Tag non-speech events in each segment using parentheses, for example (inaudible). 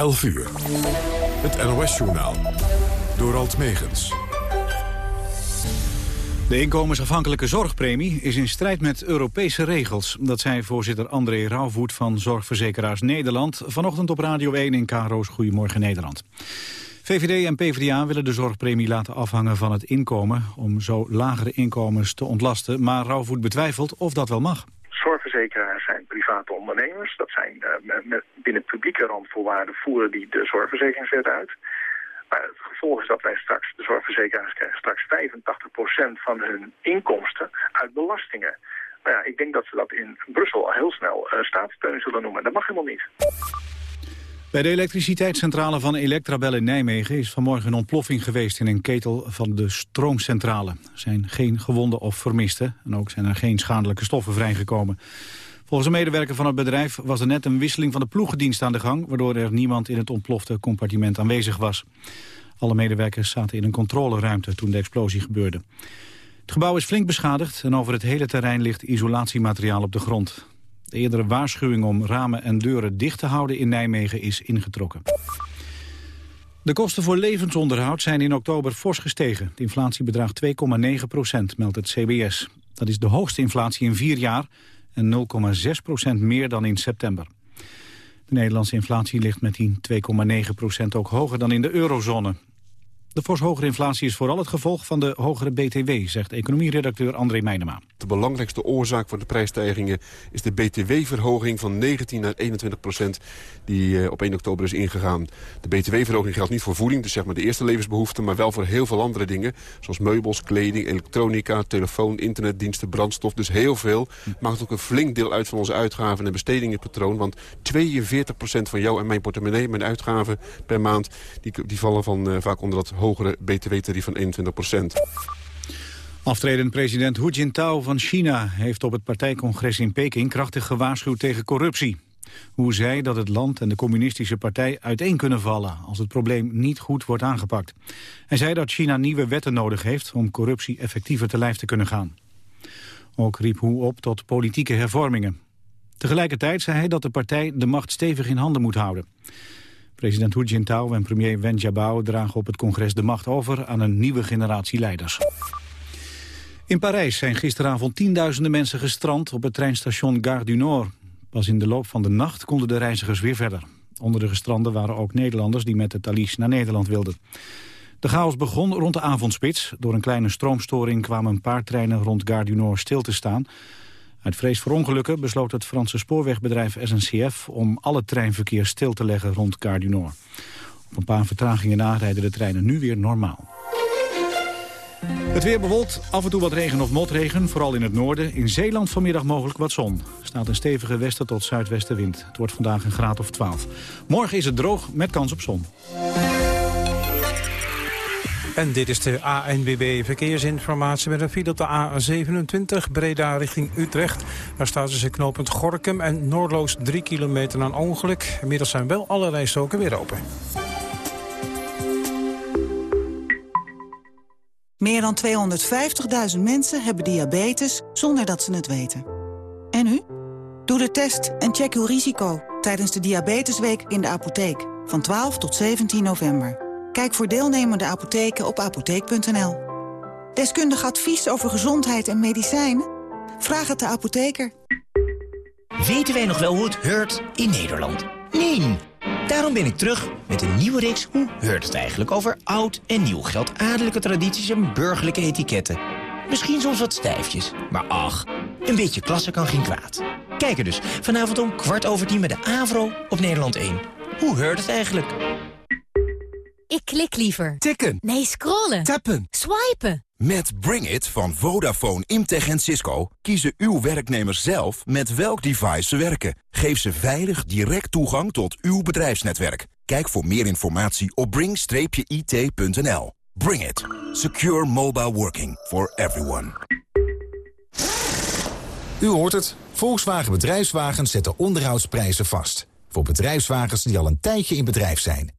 11 uur. Het NOS-journaal. Door Alt Megens. De inkomensafhankelijke zorgpremie is in strijd met Europese regels. Dat zei voorzitter André Rauwvoet van Zorgverzekeraars Nederland... vanochtend op Radio 1 in Karo's Goedemorgen Nederland. VVD en PvdA willen de zorgpremie laten afhangen van het inkomen... om zo lagere inkomens te ontlasten. Maar Rauwvoet betwijfelt of dat wel mag. Private ondernemers. Dat zijn uh, met, binnen publieke randvoorwaarden voeren die de zorgverzekeringswet uit. Maar het gevolg is dat wij straks, de zorgverzekeraars krijgen straks 85% van hun inkomsten uit belastingen. Nou ja, ik denk dat ze dat in Brussel al heel snel uh, staatssteun zullen noemen. Dat mag helemaal niet. Bij de elektriciteitscentrale van Electrabel in Nijmegen is vanmorgen een ontploffing geweest in een ketel van de stroomcentrale. Er zijn geen gewonden of vermisten en ook zijn er geen schadelijke stoffen vrijgekomen. Volgens een medewerker van het bedrijf was er net een wisseling van de ploegendienst aan de gang, waardoor er niemand in het ontplofte compartiment aanwezig was. Alle medewerkers zaten in een controleruimte toen de explosie gebeurde. Het gebouw is flink beschadigd en over het hele terrein ligt isolatiemateriaal op de grond. De eerdere waarschuwing om ramen en deuren dicht te houden in Nijmegen is ingetrokken. De kosten voor levensonderhoud zijn in oktober fors gestegen. De inflatie bedraagt 2,9 procent, meldt het CBS. Dat is de hoogste inflatie in vier jaar en 0,6 procent meer dan in september. De Nederlandse inflatie ligt met die 2,9 procent ook hoger dan in de eurozone. De fors hogere inflatie is vooral het gevolg van de hogere BTW, zegt economieredacteur André Meijnema. De belangrijkste oorzaak voor de prijsstijgingen is de BTW-verhoging van 19 naar 21 procent die eh, op 1 oktober is ingegaan. De BTW-verhoging geldt niet voor voeding, dus zeg maar de eerste levensbehoeften, maar wel voor heel veel andere dingen, zoals meubels, kleding, elektronica, telefoon, internetdiensten, brandstof, dus heel veel. Maakt ook een flink deel uit van onze uitgaven en bestedingenpatroon, want 42 procent van jou en mijn portemonnee, mijn uitgaven per maand, die, die vallen van, uh, vaak onder dat hogere btw-tarief van 21 procent. Aftredend president Hu Jintao van China heeft op het partijcongres in Peking krachtig gewaarschuwd tegen corruptie. Hu zei dat het land en de communistische partij uiteen kunnen vallen als het probleem niet goed wordt aangepakt. Hij zei dat China nieuwe wetten nodig heeft om corruptie effectiever te lijf te kunnen gaan. Ook riep Hu op tot politieke hervormingen. Tegelijkertijd zei hij dat de partij de macht stevig in handen moet houden. President Hu Jintao en premier Wen Jiabao dragen op het congres de macht over aan een nieuwe generatie leiders. In Parijs zijn gisteravond tienduizenden mensen gestrand op het treinstation Gare du Nord. Pas in de loop van de nacht konden de reizigers weer verder. Onder de gestranden waren ook Nederlanders die met de Thalys naar Nederland wilden. De chaos begon rond de avondspits. Door een kleine stroomstoring kwamen een paar treinen rond Gare du Nord stil te staan. Uit vrees voor ongelukken besloot het Franse spoorwegbedrijf SNCF... om alle treinverkeer stil te leggen rond Gare du. Op een paar vertragingen na rijden de treinen nu weer normaal. Het weer bewolkt, af en toe wat regen of motregen, vooral in het noorden. In Zeeland vanmiddag mogelijk wat zon. Er staat een stevige westen tot zuidwestenwind. Het wordt vandaag een graad of 12. Morgen is het droog met kans op zon. En dit is de ANWB Verkeersinformatie met een file op de A27 Breda richting Utrecht. Daar staat tussen knooppunt Gorkum en Noordloos 3 kilometer een ongeluk. Inmiddels zijn wel alle rijstroken weer open. Meer dan 250.000 mensen hebben diabetes zonder dat ze het weten. En u? Doe de test en check uw risico tijdens de Diabetesweek in de apotheek van 12 tot 17 november. Kijk voor deelnemende apotheken op apotheek.nl. Deskundig advies over gezondheid en medicijnen? Vraag het de apotheker. Weten wij nog wel hoe het heurt in Nederland? Nee. Daarom ben ik terug met een nieuwe reeks Hoe heurt het eigenlijk over oud en nieuw geld, adellijke tradities en burgerlijke etiketten. Misschien soms wat stijfjes, maar ach, een beetje klasse kan geen kwaad. Kijk er dus vanavond om kwart over tien met de AVRO op Nederland 1. Hoe heurt het eigenlijk? Ik klik liever. Tikken. Nee, scrollen. Tappen. Swipen. Met Bring It van Vodafone, Imtech en Cisco kiezen uw werknemers zelf met welk device ze werken. Geef ze veilig direct toegang tot uw bedrijfsnetwerk. Kijk voor meer informatie op bring-it.nl. Bring It. Secure mobile working for everyone. U hoort het. Volkswagen Bedrijfswagens zetten onderhoudsprijzen vast. Voor bedrijfswagens die al een tijdje in bedrijf zijn.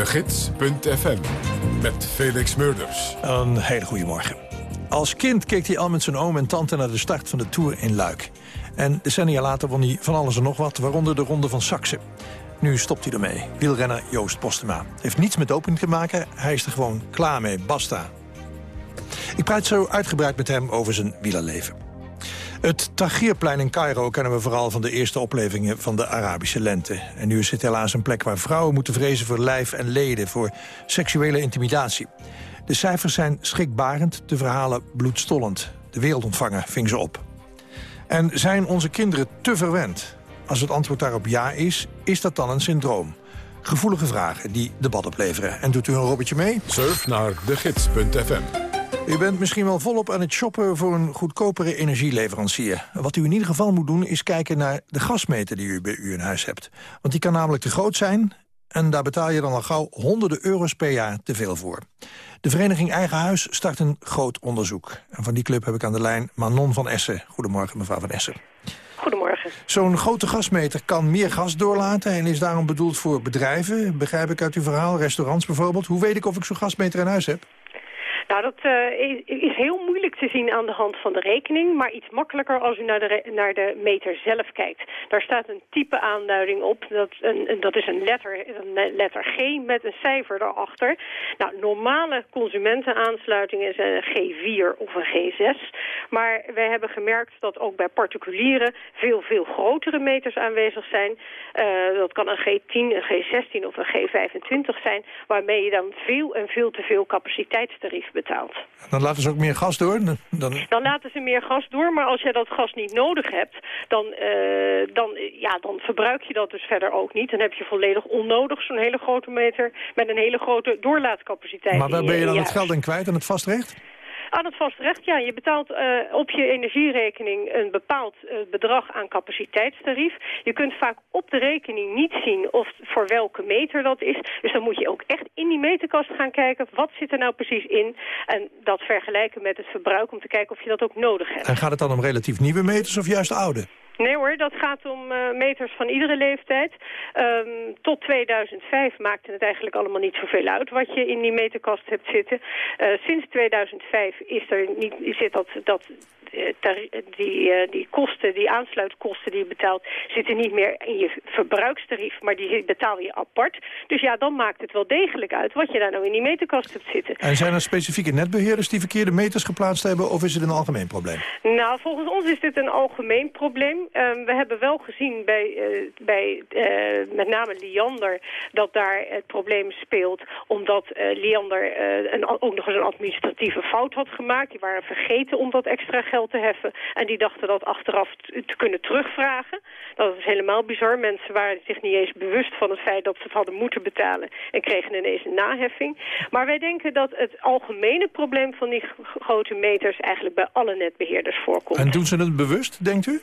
De Gids.fm. Met Felix Murders. Een hele goede morgen. Als kind keek hij al met zijn oom en tante naar de start van de Tour in Luik. En decennia later won hij van alles en nog wat, waaronder de Ronde van Saxe. Nu stopt hij ermee. Wielrenner Joost Postema. Heeft niets met doping te maken, hij is er gewoon klaar mee. Basta. Ik praat zo uitgebreid met hem over zijn wielerleven. Het Tahrirplein in Cairo kennen we vooral van de eerste oplevingen van de Arabische lente. En nu is het helaas een plek waar vrouwen moeten vrezen voor lijf en leden, voor seksuele intimidatie. De cijfers zijn schrikbarend, de verhalen bloedstollend. De wereldontvanger ving ze op. En zijn onze kinderen te verwend? Als het antwoord daarop ja is, is dat dan een syndroom? Gevoelige vragen die debat opleveren. En doet u een robbertje mee? Surf naar degids.fm. U bent misschien wel volop aan het shoppen voor een goedkopere energieleverancier. Wat u in ieder geval moet doen is kijken naar de gasmeter die u bij u in huis hebt. Want die kan namelijk te groot zijn en daar betaal je dan al gauw honderden euro's per jaar te veel voor. De vereniging Eigen Huis start een groot onderzoek. En van die club heb ik aan de lijn Manon van Essen. Goedemorgen, mevrouw van Essen. Goedemorgen. Zo'n grote gasmeter kan meer gas doorlaten... en is daarom bedoeld voor bedrijven, begrijp ik uit uw verhaal, restaurants bijvoorbeeld. Hoe weet ik of ik zo'n gasmeter in huis heb? Nou, dat uh, is heel moeilijk te zien aan de hand van de rekening, maar iets makkelijker als u naar de, naar de meter zelf kijkt. Daar staat een type aanduiding op, dat, een, dat is een letter, een letter G met een cijfer erachter. Nou, normale consumentenaansluiting is een G4 of een G6, maar wij hebben gemerkt dat ook bij particulieren veel, veel grotere meters aanwezig zijn. Uh, dat kan een G10, een G16 of een G25 zijn, waarmee je dan veel en veel te veel capaciteitstarief betaalt. Dan laten ze ook meer gas door? Dan, dan laten ze meer gas door, maar als je dat gas niet nodig hebt... Dan, uh, dan, ja, dan verbruik je dat dus verder ook niet. Dan heb je volledig onnodig zo'n hele grote meter... met een hele grote doorlaatcapaciteit. Maar waar ben je dan het geld in kwijt en het vastrecht? Aan het vastrecht, ja. Je betaalt uh, op je energierekening een bepaald uh, bedrag aan capaciteitstarief. Je kunt vaak op de rekening niet zien of voor welke meter dat is. Dus dan moet je ook echt in die meterkast gaan kijken. Wat zit er nou precies in? En dat vergelijken met het verbruik om te kijken of je dat ook nodig hebt. En gaat het dan om relatief nieuwe meters of juist oude? Nee hoor, dat gaat om uh, meters van iedere leeftijd. Um, tot 2005 maakte het eigenlijk allemaal niet zoveel uit wat je in die meterkast hebt zitten. Uh, sinds 2005 is er niet, zit dat, dat die, uh, die kosten, die aansluitkosten die je betaalt, zitten niet meer in je verbruikstarief, maar die betaal je apart. Dus ja, dan maakt het wel degelijk uit wat je daar nou in die meterkast hebt zitten. En zijn er specifieke netbeheerders die verkeerde meters geplaatst hebben, of is het een algemeen probleem? Nou, volgens ons is dit een algemeen probleem. Um, we hebben wel gezien bij, uh, bij uh, met name Liander dat daar het probleem speelt, omdat Liander een, ook nog eens een administratieve fout had gemaakt. Die waren vergeten om dat extra geld te heffen. En die dachten dat achteraf te kunnen terugvragen. Dat is helemaal bizar. Mensen waren zich niet eens bewust van het feit dat ze het hadden moeten betalen. En kregen ineens een naheffing. Maar wij denken dat het algemene probleem van die grote meters eigenlijk bij alle netbeheerders voorkomt. En doen ze het bewust, denkt u?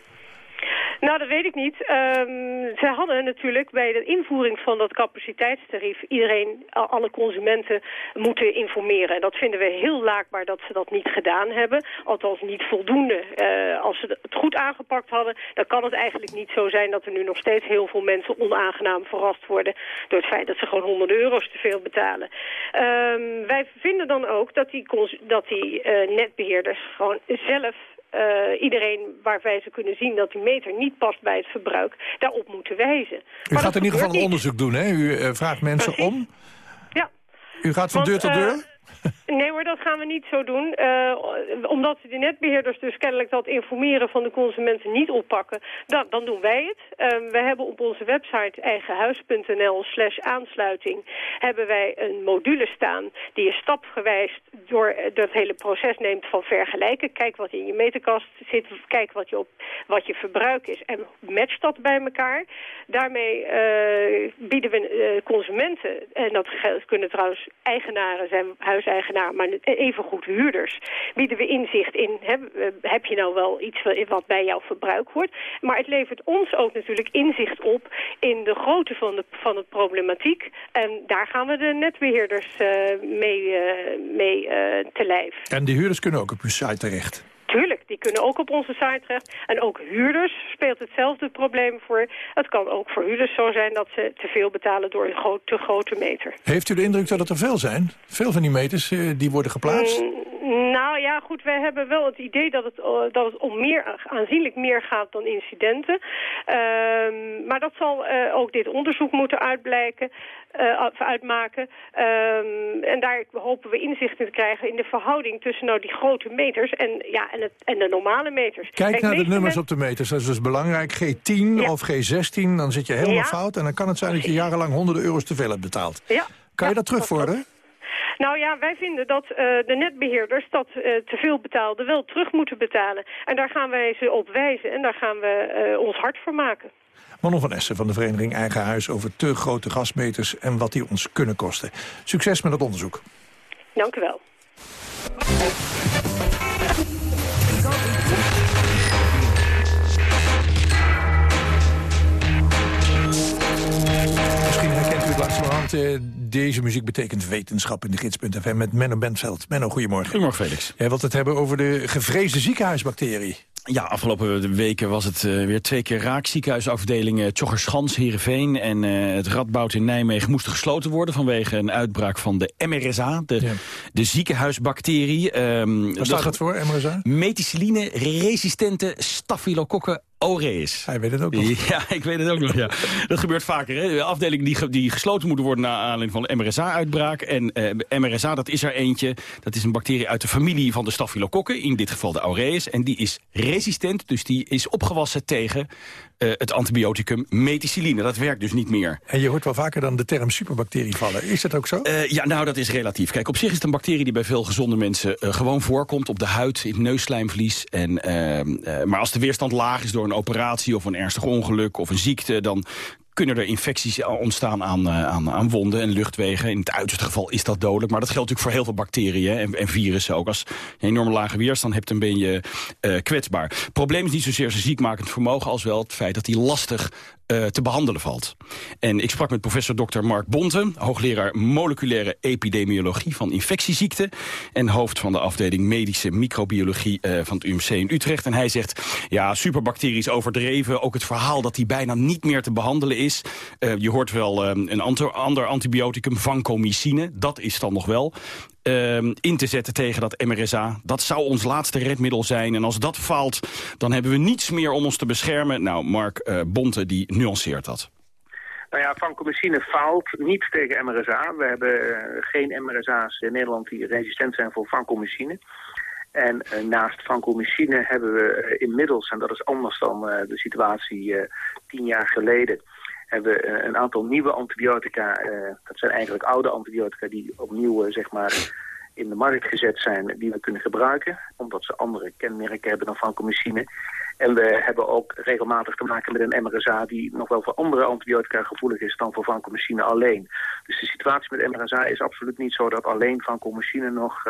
Nou, dat weet ik niet. Um, ze hadden natuurlijk bij de invoering van dat capaciteitstarief... iedereen, alle consumenten moeten informeren. En dat vinden we heel laakbaar dat ze dat niet gedaan hebben. Althans niet voldoende. Uh, als ze het goed aangepakt hadden... dan kan het eigenlijk niet zo zijn dat er nu nog steeds heel veel mensen... onaangenaam verrast worden door het feit dat ze gewoon 100 euro's te veel betalen. Um, wij vinden dan ook dat die, dat die uh, netbeheerders gewoon zelf uh, iedereen waarbij ze kunnen zien dat die meter niet past bij het verbruik, daarop moeten wijzen. U gaat in ieder geval een onderzoek doen, hè? U uh, vraagt mensen Precies. om. Ja. U gaat van Want, deur tot uh, deur? Nee hoor, dat gaan we niet zo doen. Uh, omdat de netbeheerders dus kennelijk dat informeren van de consumenten niet oppakken, dan, dan doen wij het. Uh, we hebben op onze website eigenhuis.nl slash aansluiting hebben wij een module staan die je stapgewijs door, door het hele proces neemt van vergelijken. Kijk wat in je meterkast zit, kijk wat je, op, wat je verbruik is en match dat bij elkaar. Daarmee bieden we consumenten, en dat kunnen trouwens eigenaren zijn, huiseigenaren, eigenaar, maar evengoed huurders, bieden we inzicht in, heb, heb je nou wel iets wat bij jouw verbruik hoort. Maar het levert ons ook natuurlijk inzicht op in de grootte van de, van de problematiek. En daar gaan we de netbeheerders mee, mee te lijf. En die huurders kunnen ook op uw site terecht? Tuurlijk, die kunnen ook op onze site terecht. En ook huurders speelt hetzelfde probleem voor. Het kan ook voor huurders zo zijn dat ze te veel betalen door een te grote meter. Heeft u de indruk dat het er veel zijn? Veel van die meters uh, die worden geplaatst? Mm, nou ja, goed, wij hebben wel het idee dat het, uh, dat het om meer, aanzienlijk meer gaat dan incidenten. Uh, maar dat zal uh, ook dit onderzoek moeten uitblijken. Uitmaken. Um, en daar hopen we inzicht in te krijgen in de verhouding tussen nou die grote meters en, ja, en, het, en de normale meters. Kijk, naar de nummers op de meters, dat is dus belangrijk. G10 of G16, dan zit je helemaal ja. fout. En dan kan het zijn dat je jarenlang honderden euro's te veel hebt betaald. Ja. Kan je dat terugvorderen? Nou ja, wij vinden dat uh, de netbeheerders dat uh, te veel betaalden wel terug moeten betalen. En daar gaan wij ze op wijzen en daar gaan we uh, ons hard voor maken. Manon van Essen van de vereniging Eigen Huis over te grote gasmeters en wat die ons kunnen kosten. Succes met het onderzoek. Dank u wel. Uh, deze muziek betekent wetenschap in de gids.fm met Menno Bentveld. Menno, goedemorgen. Goedemorgen, Felix. Jij wilt het hebben over de gevreesde ziekenhuisbacterie. Ja, afgelopen weken was het uh, weer twee keer raak. Ziekenhuisafdelingen Tjoggerschans, Heerenveen en uh, het Radboud in Nijmegen moesten gesloten worden vanwege een uitbraak van de MRSA, de, ja. de ziekenhuisbacterie. Um, Wat staat dat voor, MRSA? Methicilline-resistente staphylococcus aureus. Hij weet het ook nog. Ja, (laughs) ik weet het ook nog, ja. Dat gebeurt vaker, hè. Afdelingen die, die gesloten moeten worden... naar aanleiding van de MRSA-uitbraak. En uh, MRSA, dat is er eentje. Dat is een bacterie uit de familie van de staphylococcus. In dit geval de aureus. En die is resistent, dus die is opgewassen tegen uh, het antibioticum methicilline. Dat werkt dus niet meer. En je hoort wel vaker dan de term superbacterie vallen. Is dat ook zo? Uh, ja, nou, dat is relatief. Kijk, op zich is het een bacterie die bij veel gezonde mensen uh, gewoon voorkomt. Op de huid, in het neusslijmvlies. En, maar als de weerstand laag is door een operatie of een ernstig ongeluk of een ziekte... dan kunnen er infecties ontstaan aan, uh, aan, aan wonden en luchtwegen. In het uiterste geval is dat dodelijk. Maar dat geldt natuurlijk voor heel veel bacteriën en, en virussen ook. Als je een enorme lage weerstand hebt, dan ben je uh, kwetsbaar. Het probleem is niet zozeer zijn ziekmakend vermogen... als wel het feit dat hij lastig uh, te behandelen valt. En ik sprak met professor Dr. Mark Bonte... hoogleraar moleculaire epidemiologie van infectieziekten... en hoofd van de afdeling medische microbiologie uh, van het UMC in Utrecht. En hij zegt, ja, superbacterie is overdreven. Ook het verhaal dat die bijna niet meer te behandelen is. Uh, je hoort wel een ander antibioticum, vancomycine. Dat is dan nog wel. Uh, in te zetten tegen dat MRSA. Dat zou ons laatste redmiddel zijn. En als dat faalt, dan hebben we niets meer om ons te beschermen. Nou, Mark uh, Bonte die nuanceert dat. Nou ja, vancomycine faalt niet tegen MRSA. We hebben uh, geen MRSA's in Nederland die resistent zijn voor vancomycine. En uh, naast vancomycine hebben we inmiddels, en dat is anders dan de situatie tien jaar geleden hebben we een aantal nieuwe antibiotica. Uh, dat zijn eigenlijk oude antibiotica die opnieuw uh, zeg maar in de markt gezet zijn die we kunnen gebruiken. Omdat ze andere kenmerken hebben dan vancomycine. En we hebben ook regelmatig te maken met een MRSA die nog wel voor andere antibiotica gevoelig is dan voor vancomycine alleen. Dus de situatie met MRSA is absoluut niet zo dat alleen vancomycine nog...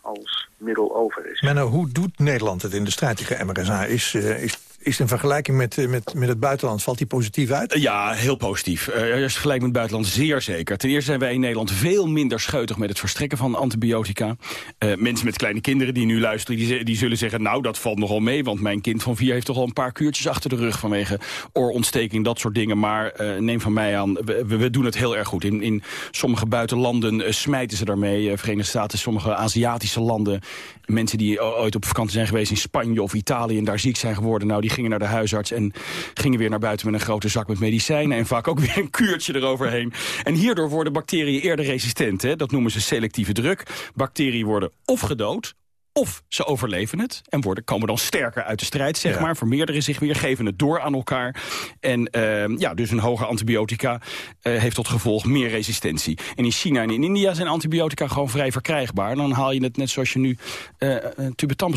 Als middel over is. Menno, hoe doet Nederland het in de strijd tegen MRSA? Is, is is in vergelijking met, eh, met, met het buitenland, valt die positief uit? Ja, heel positief. Uh, je vergelijkt met het buitenland, zeer zeker. Ten eerste zijn wij in Nederland veel minder scheutig met het verstrekken van antibiotica. Uh, mensen met kleine kinderen die nu luisteren, die, zullen zeggen... nou, dat valt nogal mee, want mijn kind van vier heeft toch al een paar kuurtjes achter de rug... vanwege oorontsteking, dat soort dingen. Maar neem van mij aan, we, we, doen het heel erg goed. In, in sommige buitenlanden smijten ze daarmee. Verenigde Staten, sommige Aziatische landen. Mensen die ooit op vakantie zijn geweest in Spanje of Italië... en daar ziek zijn geworden, nou, die gingen naar de huisarts en gingen weer naar buiten met een grote zak met medicijnen. En vaak ook weer een kuurtje eroverheen. En hierdoor worden bacteriën eerder resistent. Hè? Dat noemen ze selectieve druk. Bacteriën worden of gedood of ze overleven het en worden, komen dan sterker uit de strijd, zeg ja. maar. Vermeerderen zich weer, geven het door aan elkaar. En uh, ja, dus een hoge antibiotica uh, heeft tot gevolg meer resistentie. En in China en in India zijn antibiotica gewoon vrij verkrijgbaar. En dan haal je het net zoals je nu uh,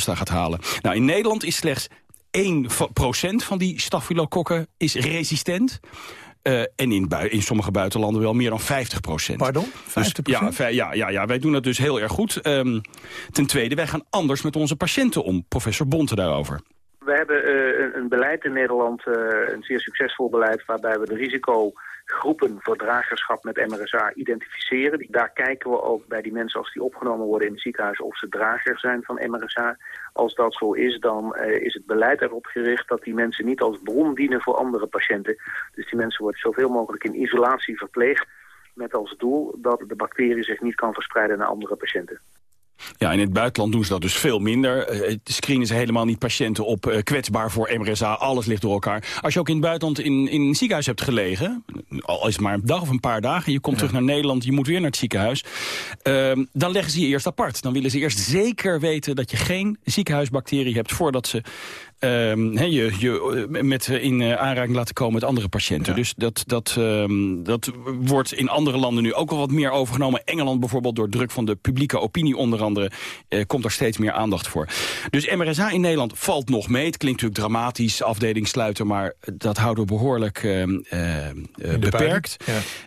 gaat halen. Nou, in Nederland is slechts 1% van die staphylokokken is resistent. en in, in sommige buitenlanden wel meer dan 50 procent. Pardon? 50 dus, ja, ja, ja, ja, wij doen dat dus heel erg goed. Um, ten tweede, wij gaan anders met onze patiënten om. Professor Bonte daarover. We hebben uh, een beleid in Nederland, uh, een zeer succesvol beleid... waarbij we de risicogroepen voor dragerschap met MRSA identificeren. Daar kijken we ook bij die mensen als die opgenomen worden in het ziekenhuis... of ze drager zijn van MRSA. Als dat zo is, dan uh, is het beleid erop gericht... dat die mensen niet als bron dienen voor andere patiënten. Dus die mensen worden zoveel mogelijk in isolatie verpleegd... met als doel dat de bacterie zich niet kan verspreiden naar andere patiënten. Ja, in het buitenland doen ze dat dus veel minder. Uh, screenen ze helemaal niet patiënten op, uh, kwetsbaar voor MRSA. Alles ligt door elkaar. Als je ook in het buitenland in, in een ziekenhuis hebt gelegen... al is het maar een dag of een paar dagen... je komt terug naar Nederland, je moet weer naar het ziekenhuis... Uh, dan leggen ze je eerst apart. Dan willen ze eerst zeker weten dat je geen ziekenhuisbacterie hebt... voordat ze Um, he, je, je met in aanraking laten komen met andere patiënten. Ja. Dus dat, dat, um, dat wordt in andere landen nu ook wel wat meer overgenomen. Engeland bijvoorbeeld door druk van de publieke opinie onder andere... Uh, komt er steeds meer aandacht voor. Dus MRSA in Nederland valt nog mee. Het klinkt natuurlijk dramatisch, afdeling sluiten... maar dat houden we behoorlijk uh, uh, beperkt.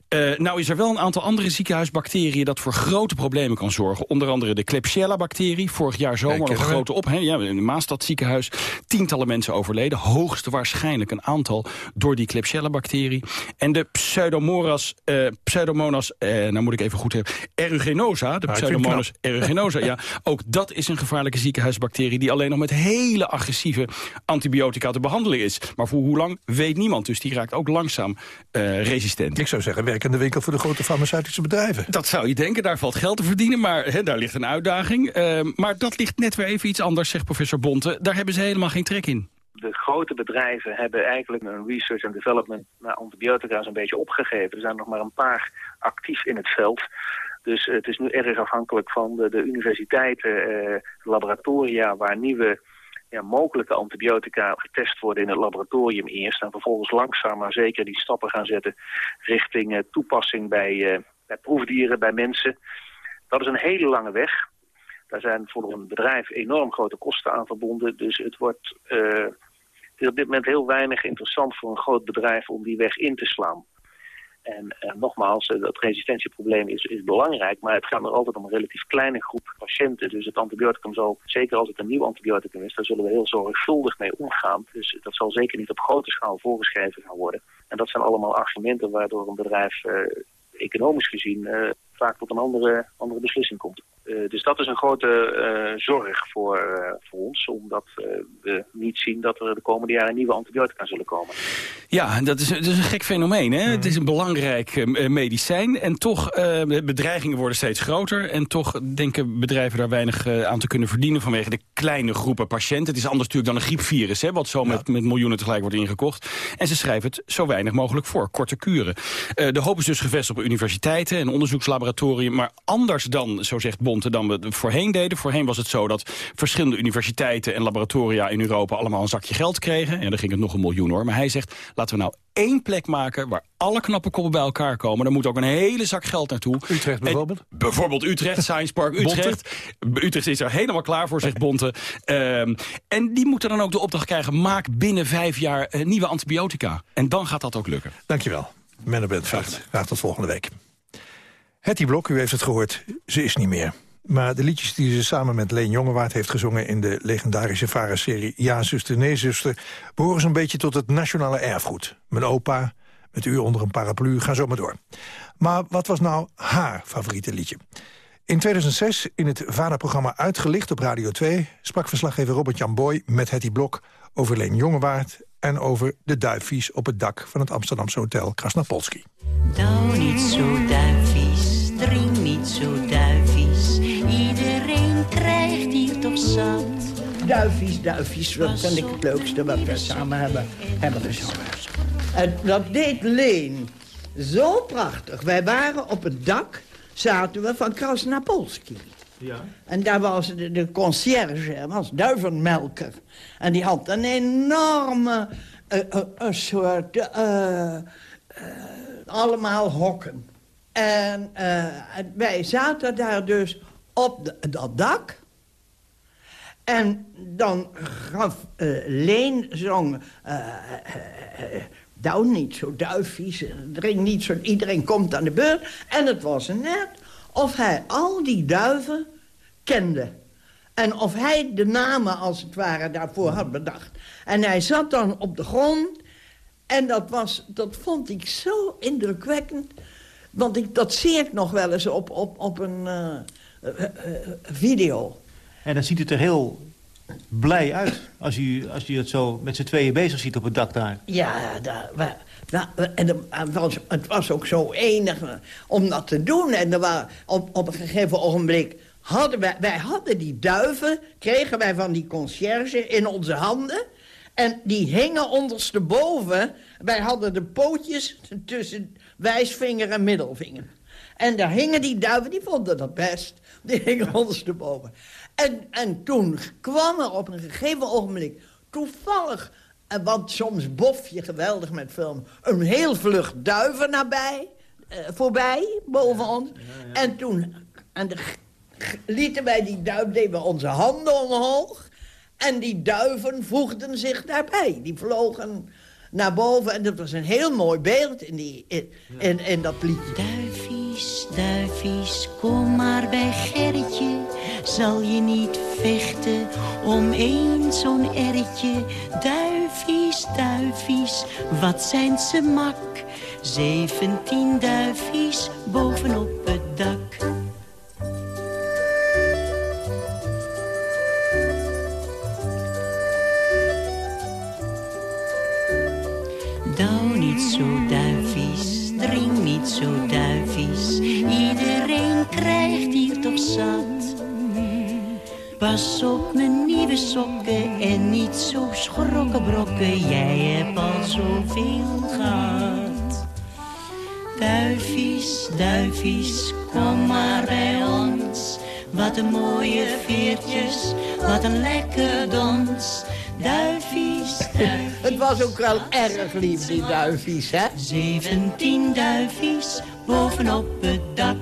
Ja. nou is er wel een aantal andere ziekenhuisbacteriën... dat voor grote problemen kan zorgen. Onder andere de Klebsiella-bacterie. Vorig jaar zomer een grote op. Hè, ja, in Maastad ziekenhuis tientallen mensen overleden. Hoogst waarschijnlijk een aantal door die Klebsiella-bacterie. En de Pseudomonas, uh, Pseudomonas uh, nou moet ik even goed hebben, aeruginosa, de ah, Pseudomonas ja, (laughs) ook dat is een gevaarlijke ziekenhuisbacterie die alleen nog met hele agressieve antibiotica te behandelen is. Maar voor hoe lang weet niemand, dus die raakt ook langzaam uh, resistent. Ik zou zeggen, werkende winkel voor de grote farmaceutische bedrijven. Dat zou je denken, daar valt geld te verdienen, maar daar ligt een uitdaging. maar dat ligt net weer even iets anders, zegt professor Bonte. Daar hebben ze helemaal geen in. De grote bedrijven hebben eigenlijk een research en development naar antibiotica een beetje opgegeven. Er zijn nog maar een paar actief in het veld. Dus het is nu erg afhankelijk van de, de universiteiten, eh, laboratoria waar nieuwe ja, mogelijke antibiotica getest worden in het laboratorium eerst. En vervolgens langzaam maar zeker die stappen gaan zetten richting uh, toepassing bij, uh, bij proefdieren, bij mensen. Dat is een hele lange weg. Daar zijn voor een bedrijf enorm grote kosten aan verbonden. Dus het wordt is op dit moment heel weinig interessant voor een groot bedrijf om die weg in te slaan. En uh, nogmaals, uh, dat resistentieprobleem is, is belangrijk, maar het gaat er altijd om een relatief kleine groep patiënten. Dus het antibioticum zal, zeker als het een nieuw antibioticum is, daar zullen we heel zorgvuldig mee omgaan. Dus dat zal zeker niet op grote schaal voorgeschreven gaan worden. En dat zijn allemaal argumenten waardoor een bedrijf economisch gezien vaak tot een andere, andere beslissing komt. Uh, dus dat is een grote uh, zorg voor, uh, voor ons, omdat we niet zien dat er de komende jaren nieuwe antibiotica zullen komen. Ja, dat is, dat is een gek fenomeen. Hè? Mm. Het is een belangrijk medicijn en toch, bedreigingen worden steeds groter. En toch denken bedrijven daar weinig aan te kunnen verdienen vanwege de kleine groepen patiënten. Het is anders natuurlijk dan een griepvirus, hè, wat zo ja. met, met miljoenen tegelijk wordt ingekocht. En ze schrijven het zo weinig mogelijk voor, korte kuren. de hoop is dus gevestigd op universiteiten en maar anders dan, zo zegt Bonte, dan we voorheen deden. Voorheen was het zo dat verschillende universiteiten en laboratoria in Europa allemaal een zakje geld kregen. En dan ging het nog een miljoen hoor. Maar hij zegt, laten we nou één plek maken waar alle knappe koppen bij elkaar komen. Er moet ook een hele zak geld naartoe. Utrecht bijvoorbeeld? En bijvoorbeeld Utrecht, (laughs) Science Park Utrecht. Utrecht is er helemaal klaar voor, zegt Bonte. Um, en die moeten dan ook de opdracht krijgen... maak binnen vijf jaar uh, nieuwe antibiotica. En dan gaat dat ook lukken. Dankjewel. Menno Bentveld. Graag tot volgende week. Hetty Blok, u heeft het gehoord, ze is niet meer. Maar de liedjes die ze samen met Leen Jongewaard heeft gezongen... in de legendarische VARA-serie Ja, zuster, nee, zuster... behoren zo'n beetje tot het nationale erfgoed. Mijn opa, met u onder een paraplu, ga zo maar door. Maar wat was nou haar favoriete liedje? In 2006, in het VARA-programma Uitgelicht op Radio 2... sprak verslaggever Robert-Jan Boy met Hetty Blok over Leen Jongewaard... en over de duifvies op het dak van het Amsterdamse hotel Krasnapolski. Nou niet zo duifvies, niet zo duifvies. Iedereen krijgt hier toch zat. Duifvies, duifvies, dat vind ik het leukste wat we samen hebben, hebben gezongen. En dat deed Leen zo prachtig. Wij waren op het dak, zaten we van Krasnapolski. Ja. En daar was de, de conciërge, was duivenmelker. En die had een enorme, uh, uh, een soort, uh, allemaal hokken. En wij zaten daar dus op dat dak. En dan gaf Leen zong... nou niet zo duifies, drink niet zo, iedereen komt aan de beurt. En het was net of hij al die duiven kende. En of hij de namen als het ware daarvoor had bedacht. En hij zat dan op de grond. En dat, was, dat vond ik zo indrukwekkend. Want ik, dat zie ik nog wel eens op, op, op een uh, uh, video. En dan ziet het er heel blij uit als u, als u het zo met z'n tweeën bezig ziet op het dak daar. Ja, daar, we, en het was, het was ook zo enig om dat te doen. En er waren, op, op een gegeven ogenblik hadden wij, wij hadden die duiven, kregen wij van die conciërge in onze handen. En die hingen ondersteboven. Wij hadden de pootjes tussen wijsvinger en middelvinger. En daar hingen die duiven, die vonden dat best. Die hingen (laughs) ondersteboven. En, en toen kwam er op een gegeven ogenblik toevallig... want soms bof je geweldig met film... een heel vlug duiven nabij, eh, voorbij, boven ons. En toen en de, lieten wij die duiven, deden we onze handen omhoog... en die duiven voegden zich daarbij. Die vlogen naar boven. En dat was een heel mooi beeld in, die, in, in, in dat liedje. Duifies, duifies, kom maar bij Gerritje. Zal je niet vechten om één zo'n erretje? Duifies, duifies, wat zijn ze mak? Zeventien duifies bovenop het dak. Zo duifies. Iedereen krijgt hier toch zat. Pas op mijn nieuwe sokken en niet zo schrokken brokken. Jij hebt al zoveel gehad. Duifies, duifies, kom maar bij ons. Wat een mooie veertjes, wat een lekker dans. Duifies, duifies. Het was ook wel erg lief, die duifies, hè? Zeventien duifies bovenop het dak.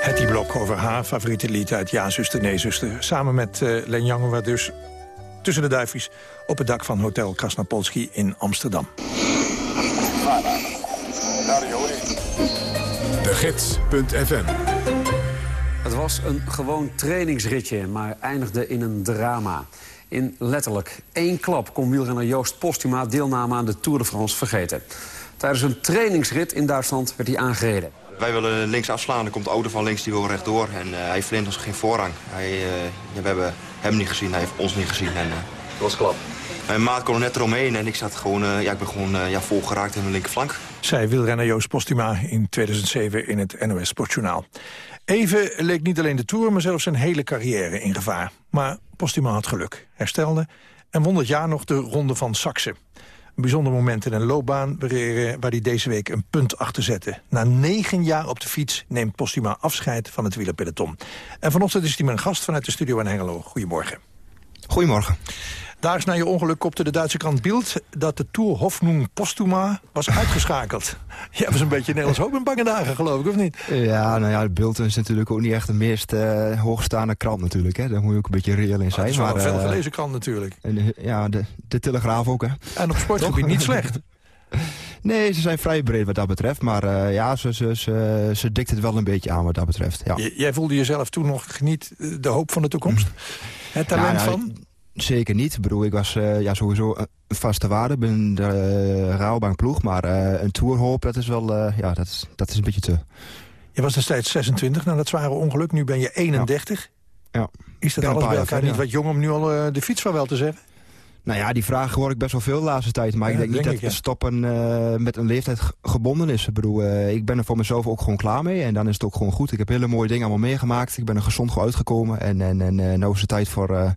Hetty Blok over haar favoriete lied uit Ja, zuster, nee, zuster. Samen met uh, Len Jangewa dus tussen de duifies... op het dak van Hotel Krasnapolski in Amsterdam. De Gids.fm Het was een gewoon trainingsritje, maar eindigde in een drama. In letterlijk één klap kon wielrenner Joost Postuma deelname aan de Tour de France vergeten. Tijdens een trainingsrit in Duitsland werd hij aangereden. Wij willen links afslaan, dan komt de auto van links, die wil rechtdoor. En uh, hij verleent ons geen voorrang. Hij, uh, we hebben hem niet gezien, hij heeft ons niet gezien. En, uh, dat was klap. Mijn maat kon er net eromheen en ik, zat gewoon, ja, ik ben gewoon ja, vol geraakt in mijn linkerflank. Zij wielrenner Joost Postuma in 2007 in het NOS Sportjournaal. Even leek niet alleen de Tour, maar zelfs zijn hele carrière in gevaar. Maar Postuma had geluk, herstelde en won het jaar nog de Ronde van Saxe. Een bijzonder moment in een loopbaan waar hij deze week een punt achter zette. Na negen jaar op de fiets neemt Postuma afscheid van het wielerpeloton. En vanochtend is hij mijn gast vanuit de studio in Hengelo. Goedemorgen. Goedemorgen. Daags na je ongeluk kopte de Duitse krant Bild... dat de Tour Hoffnung Postuma was uitgeschakeld. (laughs) ja, was een beetje Nederlands hoop in bange dagen, geloof ik, of niet? Ja, nou ja, Bild is natuurlijk ook niet echt de meest uh, hoogstaande krant natuurlijk. Hè. Daar moet je ook een beetje reëel in zijn. het is wel een veel gelezen krant natuurlijk. En, ja, de, de Telegraaf ook, hè. En op sportgebied niet slecht. (laughs) Nee, ze zijn vrij breed wat dat betreft. Maar uh, ja, ze, ze, ze, ze dikt het wel een beetje aan wat dat betreft. Ja. jij voelde jezelf toen nog niet de hoop van de toekomst? Het talent ja, nou, van? Zeker niet. Ik bedoel, ik was uh, ja, sowieso een vaste waarde binnen de uh, ploeg. Maar uh, een tourhoop, dat is wel ja, dat is, dat is een beetje te. Je was destijds 26 na dat zware ongeluk. Nu ben je 31. Ja. ja. Is dat alles bij elkaar niet wat jong om nu al de fiets van wel te zeggen? Nou ja, die vraag hoor ik best wel veel de laatste tijd. Maar ik denk niet denk dat ik, stoppen met een leeftijd gebonden is. Ik bedoel, ik ben er voor mezelf ook gewoon klaar mee. En dan is het ook gewoon goed. Ik heb hele mooie dingen allemaal meegemaakt. Ik ben er gezond uitgekomen. En, en, en nu is het tijd voor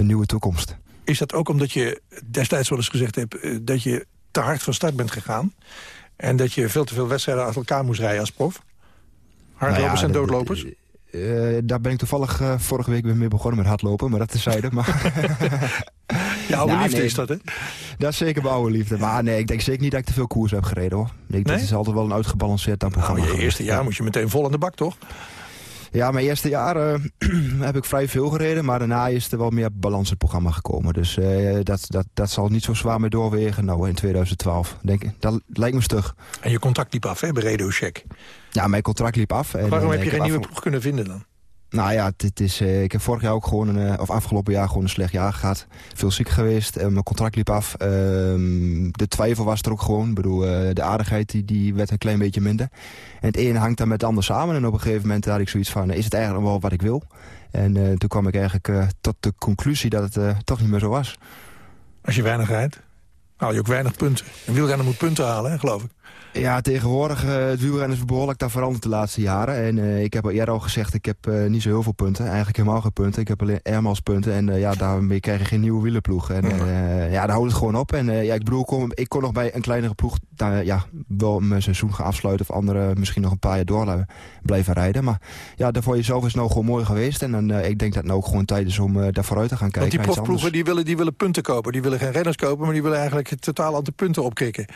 een nieuwe toekomst. Is dat ook omdat je destijds wel eens gezegd hebt... dat je te hard van start bent gegaan... en dat je veel te veel wedstrijden achter elkaar moest rijden als prof? Hardlopers nou ja, en doodlopers? Uh, daar ben ik toevallig uh, vorige week mee begonnen met hardlopen, maar dat terzijde. (laughs) Maar ja, oude nou, liefde nee, is dat, hè? Dat is zeker mijn oude liefde. Maar nee, ik denk zeker niet dat ik te veel koers heb gereden, hoor. Ik denk, nee? Dat is altijd wel een uitgebalanceerd aan programma. Nou, je eerste jaar moet je meteen vol aan de bak, toch? Ja, mijn eerste jaar (clears throat) eh, heb ik vrij veel gereden, maar daarna is er wel meer balans in het programma gekomen. Dus uh, dat, dat, dat zal niet zo zwaar mee doorwegen nou in 2012. Denk, ik. dat lijkt me stug. En je contract liep af, hè, bij Radio Check? Ja, mijn contract liep af. En, Waarom heb je geen nieuwe ploeg kunnen vinden dan? Nou ja, dit is, uh, ik heb vorig jaar ook gewoon, een, of afgelopen jaar gewoon een slecht jaar gehad. Veel ziek geweest, uh, mijn contract liep af. Uh, de twijfel was er ook gewoon. Ik bedoel, de aardigheid die, die werd een klein beetje minder. En het een hangt dan met het ander samen. En op een gegeven moment had ik zoiets van, is het eigenlijk wel wat ik wil? En toen kwam ik eigenlijk tot de conclusie dat het toch niet meer zo was. Als je weinig rijdt, haal je ook weinig punten. Een wielrenner moet punten halen, geloof ik. Ja, tegenwoordig, uh, het wielrennen is behoorlijk daar veranderd de laatste jaren. En uh, ik heb al eerder al gezegd, ik heb uh, niet zo heel veel punten. Eigenlijk helemaal geen punten. Ik heb alleen Airmals punten. En ja, daarmee krijg je geen nieuwe wielenploeg. En ja, daar houdt het gewoon op. En ja, ik bedoel, ik kon nog bij een kleinere ploeg daar, ja, wel mijn seizoen gaan afsluiten. Of andere misschien nog een paar jaar door blijven rijden. Maar ja, daar voor jezelf is nou gewoon mooi geweest. En dan, ik denk dat het nou ook gewoon tijd is om daar vooruit te gaan kijken. Want die profploegen die willen, die willen punten kopen. Die willen geen renners kopen, maar die willen eigenlijk het totaal aan de punten opkrikken.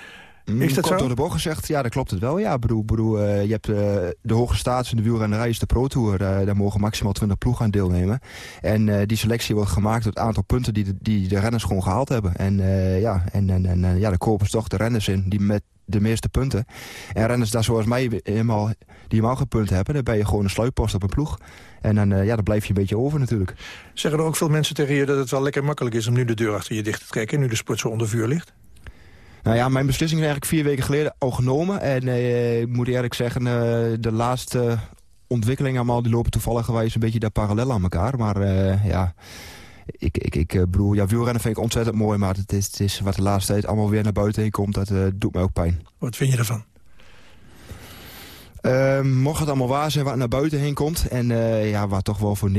Mm, is dat zo? door de bocht gezegd, ja, dat klopt het wel. Ja, bedoel, bedoel, uh, je hebt uh, de hoge staats in de wielrennerij is de Pro Tour. Uh, daar mogen maximaal 20 ploegen aan deelnemen. En die selectie wordt gemaakt door het aantal punten die de, die de renners gewoon gehaald hebben. En ja, en, en, en ja, daar kopen ze toch de renners in die met de meeste punten. En renners daar zoals mij helemaal, die helemaal geen punten hebben... dan ben je gewoon een sluitpost op een ploeg. En dan, ja, dan blijf je een beetje over natuurlijk. Zeggen er ook veel mensen tegen je dat het wel lekker makkelijk is... om nu de deur achter je dicht te trekken... nu de sport zo onder vuur ligt? Nou ja, mijn beslissing is eigenlijk vier weken geleden al genomen. En eh, ik moet eerlijk zeggen, uh, de laatste ontwikkelingen allemaal... die lopen toevallig een beetje daar parallel aan elkaar. Maar uh, ja, ik, ik, ik bedoel, ja, wielrennen vind ik ontzettend mooi... maar het is, het is wat de laatste tijd allemaal weer naar buiten heen komt. Dat doet mij ook pijn. Wat vind je ervan? Uh, mocht het allemaal waar zijn wat naar buiten heen komt... en uh, ja, wat toch wel voor 99,9%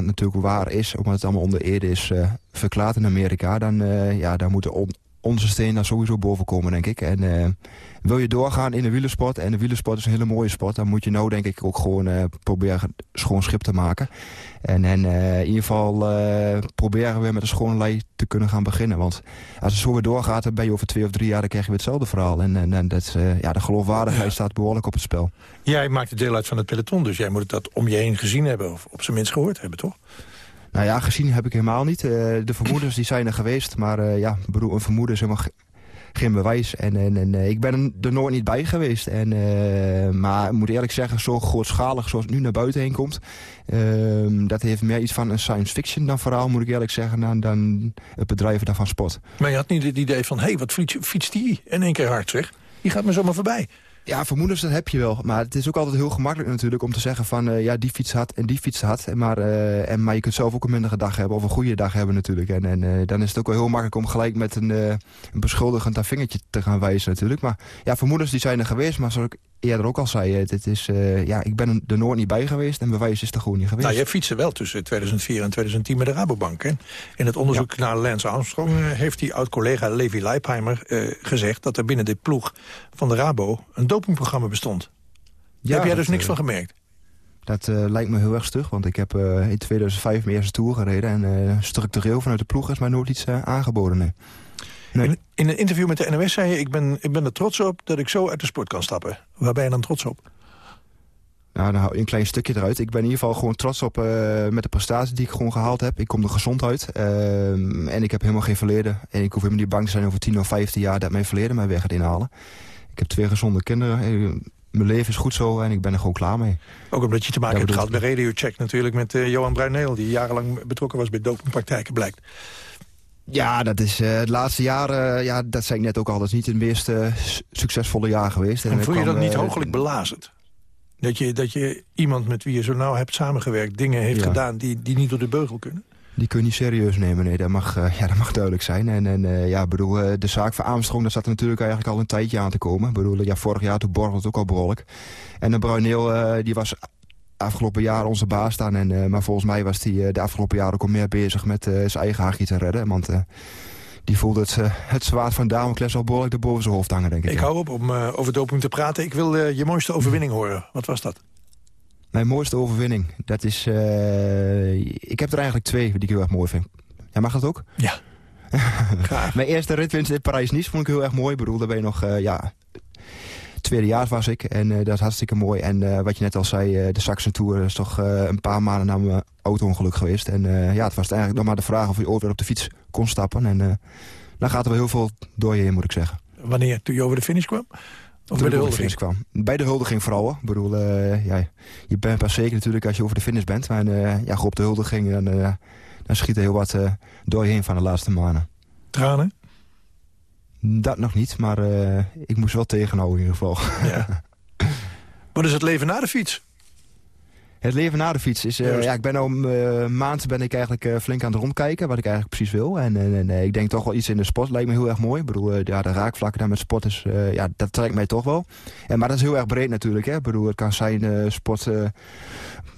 natuurlijk waar is... omdat het allemaal onder ede is uh, verklaard in Amerika... dan, ja, dan moeten onze steen daar sowieso boven komen, denk ik. En uh, wil je doorgaan in de wielersport, en de wielersport is een hele mooie sport... dan moet je nou denk ik ook gewoon uh, proberen schoon schip te maken. En, en uh, in ieder geval proberen we met een schone lei te kunnen gaan beginnen. Want als het zo weer doorgaat, dan ben je over twee of drie jaar... dan krijg je weer hetzelfde verhaal. En, en, en dat, ja, de geloofwaardigheid staat behoorlijk op het spel. Jij maakt deel uit van het peloton, dus jij moet dat om je heen gezien hebben... of op zijn minst gehoord hebben, toch? Nou ja, gezien heb ik helemaal niet. Uh, de vermoedens die zijn er geweest. Maar uh, ja, bedoel, een vermoeden is helemaal geen bewijs. En, en, uh, ik ben er nooit niet bij geweest. En, maar ik moet eerlijk zeggen, zo grootschalig zoals het nu naar buiten heen komt... Ehm, dat heeft meer iets van een science fiction dan verhaal, moet ik eerlijk zeggen... dan, dan het bedrijven daarvan spot. Maar je had niet het idee van, hé, hey, wat fietst die in één keer hard, zeg? Die gaat me zomaar voorbij. Ja, vermoedens dat heb je wel. Maar het is ook altijd heel gemakkelijk natuurlijk om te zeggen van... Uh, ja, die fiets had en die fiets had. Maar, uh, en, maar je kunt zelf ook een mindere dag hebben of een goede dag hebben natuurlijk. En, en uh, dan is het ook wel heel makkelijk om gelijk met een, een beschuldigend vingertje te gaan wijzen natuurlijk. Maar ja, vermoedens die zijn er geweest. Maar zoals eerder ook al zei, het is, ja, ik ben er nooit niet bij geweest. En bewijs is er gewoon niet geweest. Nou, jij fietste wel tussen 2004 en 2010 met de Rabobank. Hè? In het onderzoek naar Lance Armstrong heeft die oud-collega Levi Leipheimer gezegd... dat er binnen dit ploeg van de Rabo een dopingprogramma bestond. Ja, heb jij dus niks van gemerkt? Dat uh, lijkt me heel erg stug, want ik heb uh, in 2005 mijn eerste Tour gereden... en uh, structureel vanuit de ploeg is mij nooit iets aangeboden. Nee. Nee. In, een interview met de NOS zei je... Ik ben, ik ben er trots op dat ik zo uit de sport kan stappen. Waar ben je dan trots op? Nou, dan hou je een klein stukje eruit. Ik ben in ieder geval gewoon trots op met de prestatie die ik gewoon gehaald heb. Ik kom er gezond uit. Ehm, en ik heb helemaal geen verleden. En ik hoef helemaal niet bang te zijn over 10 of 15 jaar... dat mijn verleden mij weer gaat inhalen. Ik heb twee gezonde kinderen. Mijn leven is goed zo en ik ben er gewoon klaar mee. Ook omdat je te maken hebt gehad bij Radio Check natuurlijk... met uh, Johan Bruineel, die jarenlang betrokken was bij dopingpraktijken, blijkt. Ja, dat is uh, het laatste jaar, uh, ja, dat zei ik net ook al, dat is niet het meest succesvolle jaar geweest. En, en voel je dat niet hooglijk belazend? Dat je, dat je iemand met wie je zo nauw hebt samengewerkt... dingen heeft gedaan die, die niet door de beugel kunnen? Die kun je niet serieus nemen, nee, dat mag, uh, ja, dat mag duidelijk zijn. En, en uh, ja, bedoel, uh, de zaak van Armstrong, daar zat natuurlijk eigenlijk al een tijdje aan te komen. Ik bedoel, ja, vorig jaar toen borrelde het ook al behoorlijk. En de Bruineel, die was afgelopen jaar onze baas staan. En, maar volgens mij was hij de afgelopen jaren ook al meer bezig met zijn eigen haagje te redden. Want die voelde het, het zwaard van Damocles al behoorlijk boven zijn hoofd hangen, denk ik. Ik hou op om over doping te praten. Ik wil je mooiste overwinning horen. Wat was dat? Mijn mooiste overwinning, dat is... Uh, ik heb er eigenlijk twee die ik heel erg mooi vind. Jij mag dat ook? Ja. (laughs) Mijn eerste ritwinst in Parijs-Nice vond ik heel erg mooi. Ik bedoel, daar ben je nog... Ja, tweedejaars was ik en dat is hartstikke mooi. En wat je net al zei, de Saxon Tour is toch een paar maanden na mijn auto-ongeluk geweest. En ja, het was eigenlijk nog maar de vraag of je ooit weer op de fiets kon stappen. En dan gaat er wel heel veel door je moet ik zeggen. Wanneer? Toen je over de finish kwam? Of bij de huldiging? kwam. Bij de huldiging vooral. Ik bedoel, uh, ja, je bent pas zeker natuurlijk als je over de finish bent. Maar uh, ja, op de huldiging, dan, uh, dan schiet er heel wat door je heen van de laatste maanden. Tranen? Dat nog niet, maar ik moest wel tegenhouden in ieder geval. Ja. (laughs) Wat is het leven na de fiets? Het leven na de fiets is... Uh, ja, ik ben al een maand ben ik eigenlijk uh, flink aan het rondkijken... wat ik eigenlijk precies wil. En, en ik denk toch wel iets in de sport lijkt me heel erg mooi. Ik bedoel, ja, de raakvlakken daar met sport is... ja, dat trekt mij toch wel. En, maar dat is heel erg breed natuurlijk. Hè. Ik bedoel, het kan zijn sport,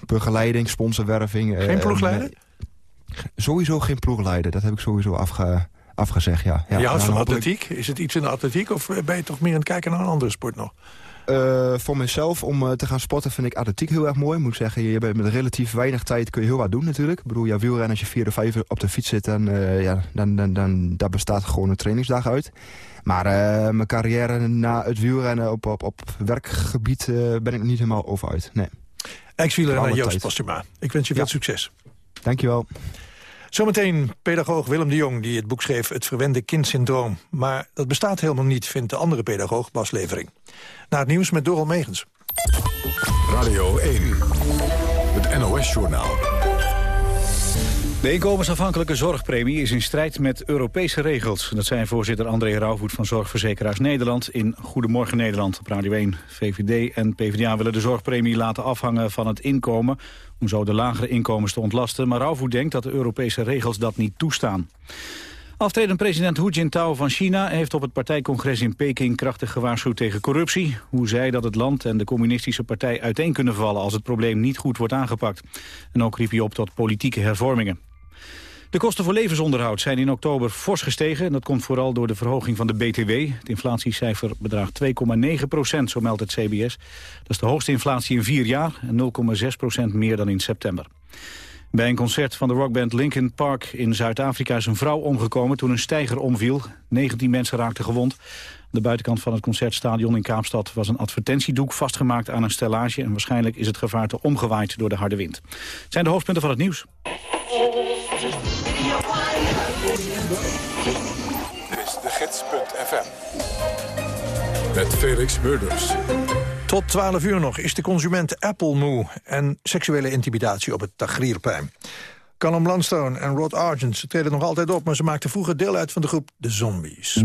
begeleiding, sponsorwerving. Geen ploegleider? sowieso geen ploegleider. Dat heb ik sowieso afge, afgezegd, ja. ja je houdt van atletiek? Is het iets in de atletiek? Of ben je toch meer aan het kijken naar een andere sport nog? Uh, voor mezelf, om uh, te gaan sporten, vind ik atletiek heel erg mooi. Moet ik zeggen, je bent met relatief weinig tijd kun je heel wat doen natuurlijk. Ik bedoel, ja, wielrennen als je vier of vijf op de fiets zit, dan, uh, ja, dan, dan, dan, daar bestaat gewoon een trainingsdag uit. Maar mijn carrière na het wielrennen op, op, op werkgebied ben ik nog niet helemaal over uit. Nee. Ex-wielrenner Joost Postuma. Ik wens je veel succes. Dankjewel. Zometeen pedagoog Willem de Jong die het boek schreef Het Verwende Kindsyndroom. Maar dat bestaat helemaal niet, vindt de andere pedagoog Bas Levering. Na het nieuws met Doral Megens. Radio 1, het NOS-journaal. De inkomensafhankelijke zorgpremie is in strijd met Europese regels. Dat zei voorzitter André Rauwvoet van Zorgverzekeraars Nederland in Goedemorgen Nederland op Radio 1. VVD en PvdA willen de zorgpremie laten afhangen van het inkomen... om zo de lagere inkomens te ontlasten. Maar Rauwvoet denkt dat de Europese regels dat niet toestaan. Aftredend president Hu Jintao van China heeft op het partijcongres in Peking krachtig gewaarschuwd tegen corruptie. Hoe zei dat het land en de communistische partij uiteen kunnen vallen als het probleem niet goed wordt aangepakt. En ook riep hij op tot politieke hervormingen. De kosten voor levensonderhoud zijn in oktober fors gestegen. En dat komt vooral door de verhoging van de BTW. Het inflatiecijfer bedraagt 2,9 procent, zo meldt het CBS. Dat is de hoogste inflatie in vier jaar en 0,6 procent meer dan in september. Bij een concert van de rockband Linkin Park in Zuid-Afrika is een vrouw omgekomen toen een steiger omviel. 19 mensen raakten gewond. Aan de buitenkant van het concertstadion in Kaapstad was een advertentiedoek vastgemaakt aan een stellage. En waarschijnlijk is het gevaarte omgewaaid door de harde wind. Het zijn de hoofdpunten van het nieuws. Dit is de gids.fm. Met Felix Murders. Tot 12 uur nog is de consument Apple moe en seksuele intimidatie op het Tagrierplein. Callum Blandstone en Rod Argent ze treden nog altijd op... maar ze maakten vroeger deel uit van de groep The Zombies.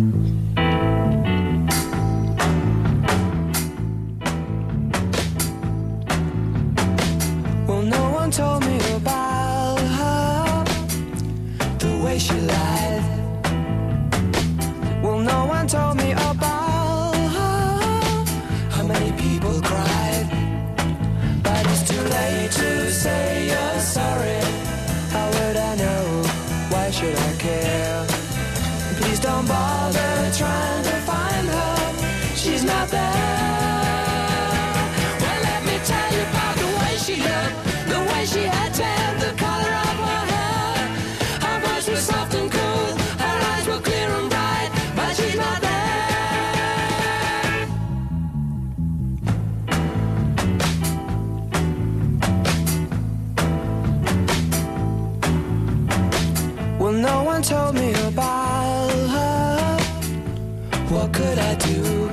Well, no one told me about her. What could I do?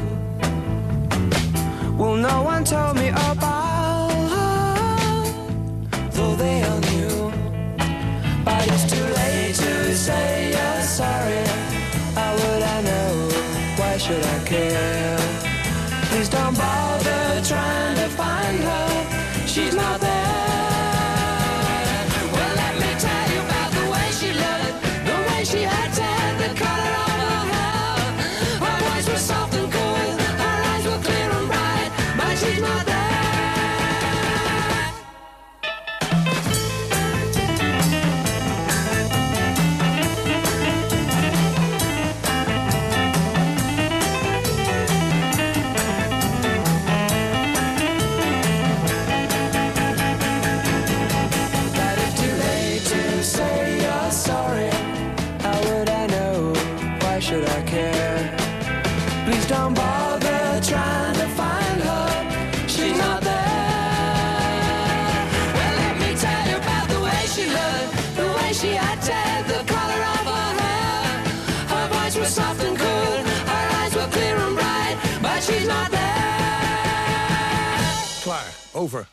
Well, no one told me about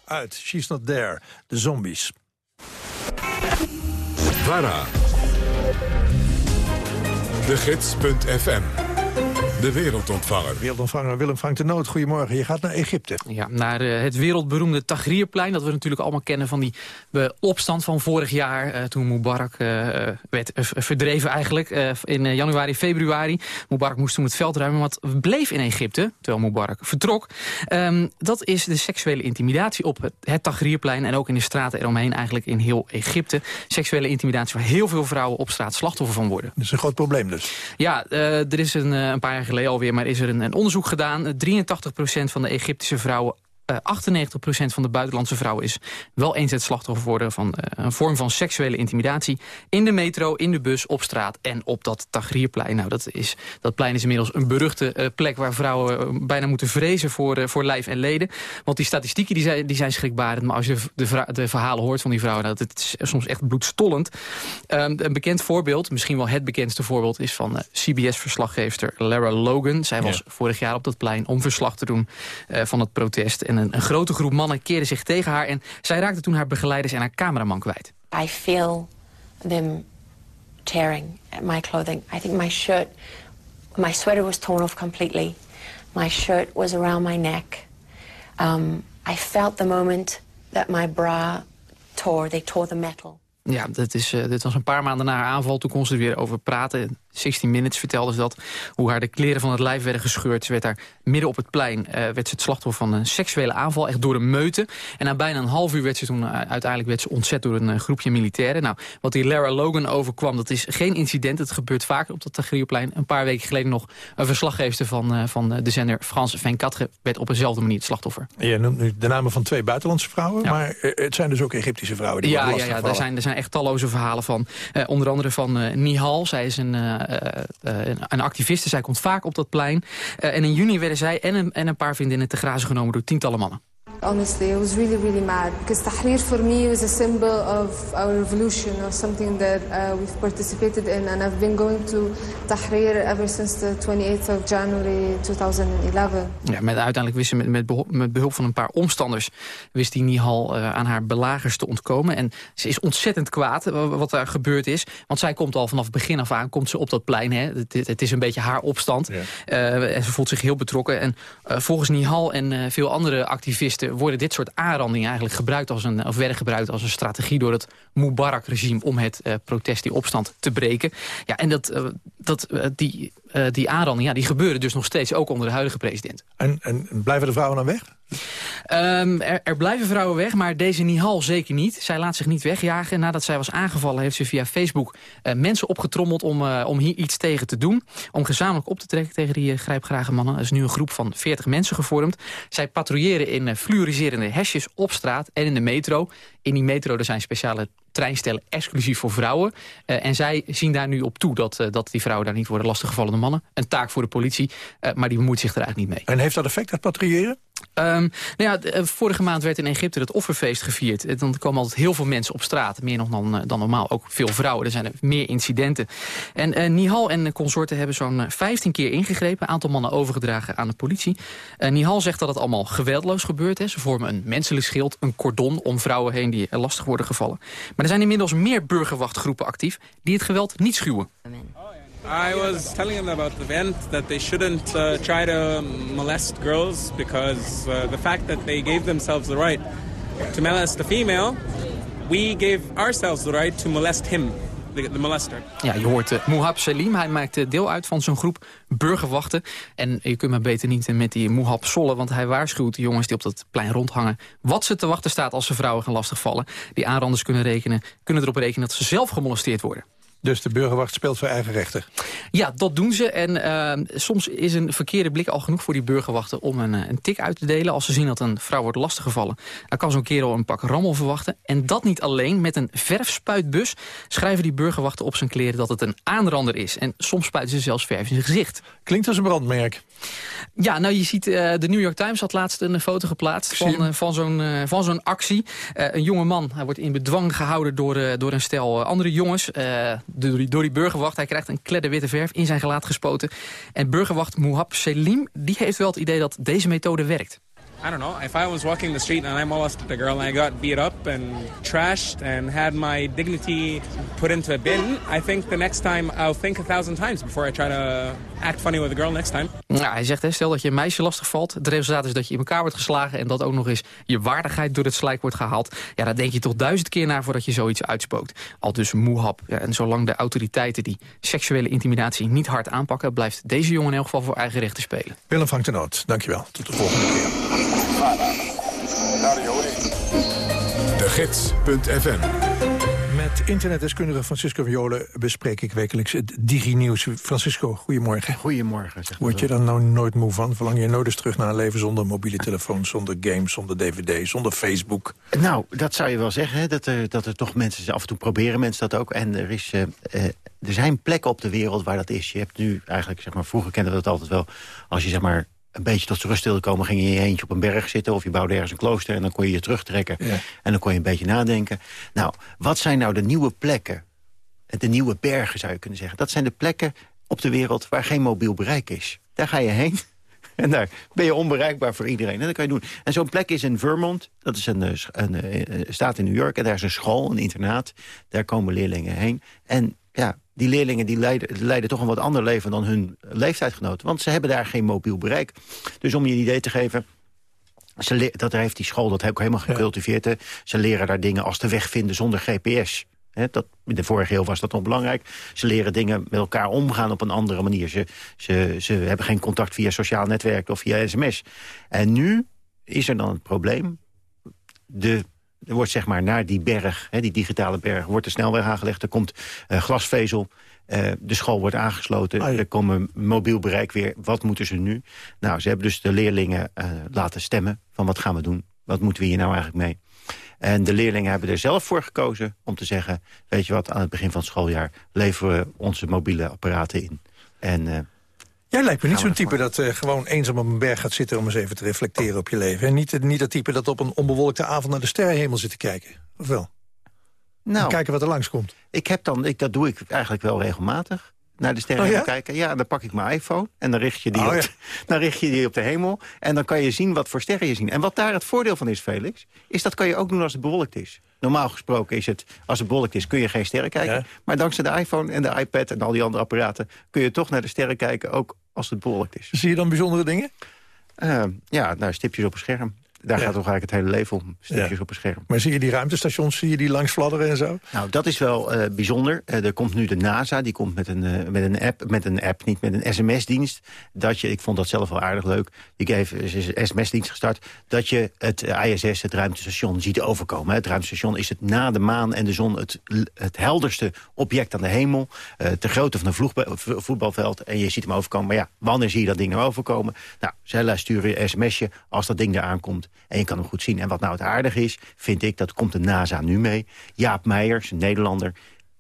uit, She's Not There, de zombies. VARA. De Gids.fm. De wereldontvanger. Wereldontvanger Willem Frank de Noot, goedemorgen. Je gaat naar Egypte. Ja, naar uh, het wereldberoemde Tahrirplein. Dat we natuurlijk allemaal kennen van die uh, opstand van vorig jaar. Uh, toen Mubarak werd verdreven eigenlijk in januari, februari. Mubarak moest toen het veld ruimen. Wat bleef in Egypte, terwijl Mubarak vertrok... Um, dat is de seksuele intimidatie op het, het Tahrirplein... en ook in de straten eromheen eigenlijk in heel Egypte. Seksuele intimidatie waar heel veel vrouwen op straat slachtoffer van worden. Dat is een groot probleem dus. Ja, er is een, een paar jaar geleden alweer, maar is er een, een onderzoek gedaan. 83% van de Egyptische vrouwen uh, 98% van de buitenlandse vrouwen is wel eens het slachtoffer geworden van uh, een vorm van seksuele intimidatie. In de metro, in de bus, op straat en op dat Tagrierplein. Nou, dat, is, dat plein is inmiddels een beruchte uh, plek waar vrouwen bijna moeten vrezen voor, voor lijf en leden. Want die statistieken die zijn, die zijn schrikbarend. Maar als je de, verhalen hoort van die vrouwen, dat nou, het is soms echt bloedstollend. Um, een bekend voorbeeld, misschien wel het bekendste voorbeeld, is van CBS-verslaggeefster Lara Logan. Zij was ja. vorig jaar op dat plein om verslag te doen van het protest. En een, een, grote groep mannen keerde zich tegen haar... en zij raakte toen haar begeleiders en haar cameraman kwijt. I feel them tearing at my clothing. I think my shirt, my sweater was torn off completely. My shirt was around my neck. Um, I felt the moment that my bra tore. They tore the metal. Ja, dat is, uh, dit was een paar maanden na haar aanval. Toen kon ze er weer over praten. 16 Minutes vertelde ze dat. Hoe haar de kleren van het lijf werden gescheurd. Ze werd daar midden op het plein uh, werd ze het slachtoffer van een seksuele aanval. Echt door een meute. En na bijna een half uur werd ze toen uh, uiteindelijk werd ze ontzet door een uh, groepje militairen. Nou, wat die Lara Logan overkwam, dat is geen incident. Het gebeurt vaker op dat Tagrierplein. Een paar weken geleden nog een verslaggever van, van de zender Frans 24 werd op dezelfde manier het slachtoffer. Je noemt nu de namen van twee buitenlandse vrouwen. Ja. Maar het zijn dus ook Egyptische vrouwen die ja, ja, ja, daar zijn, er zijn echt talloze verhalen van. onder andere van Nihal. Zij is een een activiste. Zij komt vaak op dat plein. Uh, en in juni werden zij en een, en een paar vriendinnen te grazen genomen door tientallen mannen. Honestly, I was really, really mad because Tahrir for me was a symbol of our revolution or something that uh, we've participated in. And I've been going to Tahrir ever since the 28th of January 2011. Ja, met uiteindelijk wist ze met, met, behulp, met behulp van een paar omstanders... wist die Nihal uh, aan haar belagers te ontkomen. En ze is ontzettend kwaad wat daar gebeurd is. Want zij komt al vanaf het begin af aan komt ze op dat plein. Hè. Het, het is een beetje haar opstand. Ja. Uh, en ze voelt zich heel betrokken. En uh, volgens Nihal en uh, veel andere activisten worden dit soort aanrandingen eigenlijk gebruikt als een, of werden gebruikt als een strategie door het Mubarak-regime om het uh, protest, die opstand te breken. Ja, en dat, uh, dat, uh, die, die aanrandingen ja, die gebeuren dus nog steeds ook onder de huidige president. En, en blijven de vrouwen dan weg? Um, er, blijven vrouwen weg, maar deze Nihal zeker niet. Zij laat zich niet wegjagen. Nadat zij was aangevallen heeft ze via Facebook uh, mensen opgetrommeld om, uh, om hier iets tegen te doen. Om gezamenlijk op te trekken tegen die uh, grijpgrage mannen. Er is nu een groep van 40 mensen gevormd. Zij patrouilleren in fluoriserende hesjes op straat en in de metro. In die metro er zijn speciale treinstellen exclusief voor vrouwen. Uh, en zij zien daar nu op toe dat, uh, dat die vrouwen daar niet worden lastiggevallen door mannen. Een taak voor de politie, uh, maar die bemoeit zich er eigenlijk niet mee. En heeft dat effect, dat patrouilleren? Um, nou ja, vorige maand werd in Egypte het offerfeest gevierd. Dan komen altijd heel veel mensen op straat. Meer nog dan, dan normaal. Ook veel vrouwen. Er zijn er meer incidenten. En uh, Nihal en consorten hebben zo'n 15 keer ingegrepen. Een aantal mannen overgedragen aan de politie. Uh, Nihal zegt dat het allemaal geweldloos gebeurt. Hè. Ze vormen een menselijk schild, een cordon om vrouwen heen die lastig worden gevallen. Maar er zijn inmiddels meer burgerwachtgroepen actief die het geweld niet schuwen. I was telling them about the event that they shouldn't uh, try to molest girls because uh, the fact that they gave themselves the right to molest a female, we gave ourselves the right to molest him. Molester. Ja, je hoort uh, Muhab Selim. Hij maakt deel uit van zo'n groep burgerwachten. En je kunt maar beter niet met die Muhab sollen... want hij waarschuwt de jongens die op dat plein rondhangen... wat ze te wachten staat als ze vrouwen gaan lastigvallen. Die aanranders kunnen, rekenen, kunnen erop rekenen dat ze zelf gemolesteerd worden. Dus de burgerwacht speelt voor eigen rechter? Ja, dat doen ze. En uh, soms is een verkeerde blik al genoeg voor die burgerwachten... om een, een tik uit te delen. Als ze zien dat een vrouw wordt lastiggevallen... dan kan zo'n kerel een pak rammel verwachten. En dat niet alleen. Met een verfspuitbus schrijven die burgerwachten op zijn kleren... dat het een aanrander is. En soms spuiten ze zelfs verf in zijn gezicht. Klinkt als een brandmerk. Ja, nou je ziet, uh, de New York Times had laatst een foto geplaatst van, uh, van zo'n van zo'n actie. een jonge man, hij wordt in bedwang gehouden door, door een stel andere jongens. Door, die, burgerwacht, hij krijgt een kledde witte verf in zijn gelaat gespoten. En burgerwacht Muhab Selim, die heeft wel het idee dat deze methode werkt. I don't know, if I was walking the street and I molested a girl and I got beat up and trashed and had my dignity put into a bin, I think the next time I'll think a thousand times before I try to act funny with a girl next time. Nou, hij zegt, hè, stel dat je een meisje lastig valt. Het resultaat is dat je in elkaar wordt geslagen... en dat ook nog eens je waardigheid door het slijk wordt gehaald. Ja, daar denk je toch duizend keer naar voordat je zoiets uitspookt. Al dus moehap. Ja, en zolang de autoriteiten die seksuele intimidatie niet hard aanpakken... blijft deze jongen in elk geval voor eigen rechten spelen. Willem vangt de noot. Dankjewel. Tot de volgende keer. De Gids.fm Met internetdeskundige Francisco Viola bespreek ik wekelijks het Digi-nieuws. Francisco, goedemorgen. Goedemorgen. Zeg Word je er nou nooit moe van? Verlang je nooit eens terug naar een leven zonder mobiele telefoon... zonder games, zonder dvd, zonder Facebook? Nou, dat zou je wel zeggen, hè? Dat, er, dat er toch mensen... af en toe proberen mensen dat ook. En er, is, uh, uh, er zijn plekken op de wereld waar dat is. Je hebt nu eigenlijk, zeg maar, vroeger kenden we dat altijd wel... als je zeg maar een beetje tot rust wilde komen... ging je in je eentje op een berg zitten of je bouwde ergens een klooster... en dan kon je je terugtrekken ja. en dan kon je een beetje nadenken. Nou, wat zijn nou de nieuwe plekken? De nieuwe bergen zou je kunnen zeggen. Dat zijn de plekken op de wereld waar geen mobiel bereik is. Daar ga je heen (laughs) en daar ben je onbereikbaar voor iedereen. En dat kan je doen. En zo'n plek is in Vermont. Dat is een, een, een, een, staat in New York. En daar is een school, een internaat. Daar komen leerlingen heen. En ja, die leerlingen die leiden, leiden toch een wat ander leven dan hun leeftijdgenoten. Want ze hebben daar geen mobiel bereik. Dus om je een idee te geven... Ze dat heeft die school dat ook helemaal gecultiveerd. Ja. Ze leren daar dingen als de weg vinden zonder GPS. He, dat, in de vorige eeuw was dat nog belangrijk. Ze leren dingen met elkaar omgaan op een andere manier. Ze, ze, ze hebben geen contact via sociaal netwerk of via sms. En nu is er dan het probleem. De er wordt zeg maar naar die berg, hè, die digitale berg, wordt de snelweg aangelegd. Er komt uh, glasvezel, uh, de school wordt aangesloten. Ah, ja. Er komt mobiel bereik weer. Wat moeten ze nu? Nou, ze hebben dus de leerlingen uh, laten stemmen van wat gaan we doen? Wat moeten we hier nou eigenlijk mee? En de leerlingen hebben er zelf voor gekozen om te zeggen... weet je wat, aan het begin van het schooljaar leveren we onze mobiele apparaten in. En Jij lijkt me niet zo'n type dat uh, gewoon eenzaam op een berg gaat zitten... om eens even te reflecteren op je leven. En niet, niet dat type dat op een onbewolkte avond naar de sterrenhemel zit te kijken. Of wel? Nou, en kijken wat er langskomt. Ik heb dan, ik, dat doe ik eigenlijk wel regelmatig naar de sterren oh, ja? kijken. Ja, dan pak ik mijn iPhone en dan richt, je die Oh, op, ja. (laughs) dan richt je die op de hemel. En dan kan je zien wat voor sterren je ziet. En wat daar het voordeel van is, Felix... is dat kan je ook doen als het bewolkt is. Normaal gesproken is het, als het bewolkt is, kun je geen sterren kijken. Ja. Maar dankzij de iPhone en de iPad en al die andere apparaten... kun je toch naar de sterren kijken, ook als het bewolkt is. Zie je dan bijzondere dingen? Uh, ja, nou, stipjes op een scherm. Daar Ja. gaat toch eigenlijk het hele leven om. Stipjes Ja. op een scherm. Maar zie je die ruimtestations, zie je die langs fladderen en zo? Nou, dat is wel eh, bijzonder. Eh, er komt nu de NASA, die komt met een, eh, met een app, met een app, niet met een sms-dienst. Dat je, ik vond dat zelf wel aardig leuk. Die heeft een sms-dienst gestart. Dat je het ISS, het ruimtestation, ziet overkomen. hè. Het ruimtestation is het na de maan en de zon het, het helderste object aan de hemel. Eh ter grootte van een voetbalveld. En je ziet hem overkomen. Maar ja, wanneer zie je dat ding nou overkomen? Nou, zij sturen je een sms'je als dat ding eraan komt. En je kan hem goed zien. En wat nou het aardige is, vind ik, dat komt de NASA nu mee. Jaap Meijers, een Nederlander,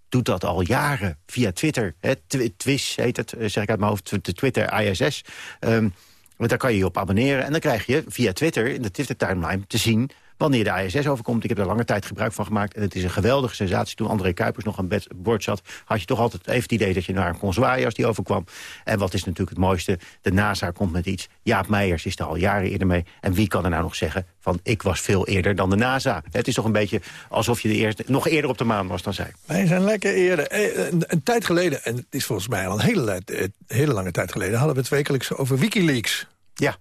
doet dat al jaren via Twitter. Twi- Twis heet het, eh, zeg ik uit mijn hoofd, de Twitter ISS. Ehm, want daar kan je je op abonneren. En dan krijg je via Twitter, in de Twitter-timeline, te zien wanneer de ISS overkomt. Ik heb er lange tijd gebruik van gemaakt. En het is een geweldige sensatie. Toen André Kuipers nog aan bed- boord zat... had je toch altijd even het idee dat je naar hem kon zwaaien als die overkwam. En wat is natuurlijk het mooiste? De NASA komt met iets. Jaap Meijers is er al jaren eerder mee. En wie kan er nou nog zeggen van ik was veel eerder dan de NASA? Het is toch een beetje alsof je de eerste, nog eerder op de maan was dan zij. Wij zijn lekker eerder. Eh, Een, een tijd geleden, en het is volgens mij al een hele, eh, hele lange tijd geleden... hadden we het wekelijks over Wikileaks. Ja.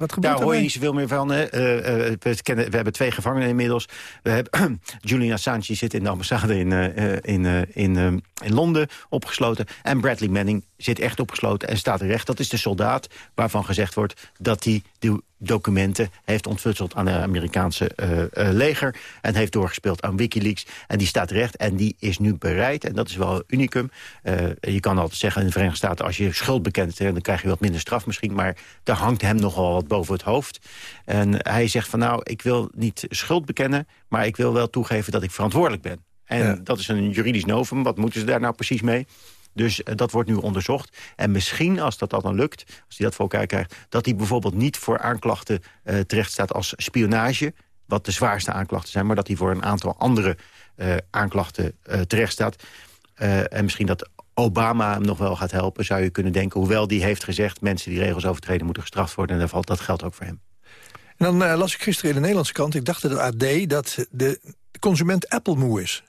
Wat gebeurt Daar hoor je niet zoveel meer van. Hè. Eh, eh, we, kennen, we hebben twee gevangenen inmiddels. We hebben, (clears throat) Julian Assange zit in de ambassade in, eh, in, in, in Londen opgesloten. En Bradley Manning zit echt opgesloten en staat terecht. Dat is de soldaat waarvan gezegd wordt dat hij de documenten heeft ontfutseld aan het Amerikaanse eh, eh, leger. En heeft doorgespeeld aan Wikileaks. En die staat terecht en die is nu bereid. En dat is wel een unicum. Eh, je kan altijd zeggen in de Verenigde Staten... als je schuld bekent, dan krijg je wat minder straf misschien. Maar daar hangt hem nogal wat boven het hoofd. En hij zegt van nou, ik wil niet schuld bekennen... maar ik wil wel toegeven dat ik verantwoordelijk ben. En Ja. dat is een juridisch novum. Wat moeten ze daar nou precies mee? Dus eh, dat wordt nu onderzocht. En misschien, als dat dan lukt, als hij dat voor elkaar krijgt... dat hij bijvoorbeeld niet voor aanklachten eh, terecht staat als spionage... wat de zwaarste aanklachten zijn... maar dat hij voor een aantal andere eh, aanklachten terecht staat. En misschien dat Obama hem nog wel gaat helpen, zou je kunnen denken. Hoewel die heeft gezegd, mensen die regels overtreden... moeten gestraft worden. En dat, valt, dat geldt ook voor hem. dan uh, las ik gisteren in de Nederlandse krant, ik dacht dat het AD... dat de consument Apple moe is.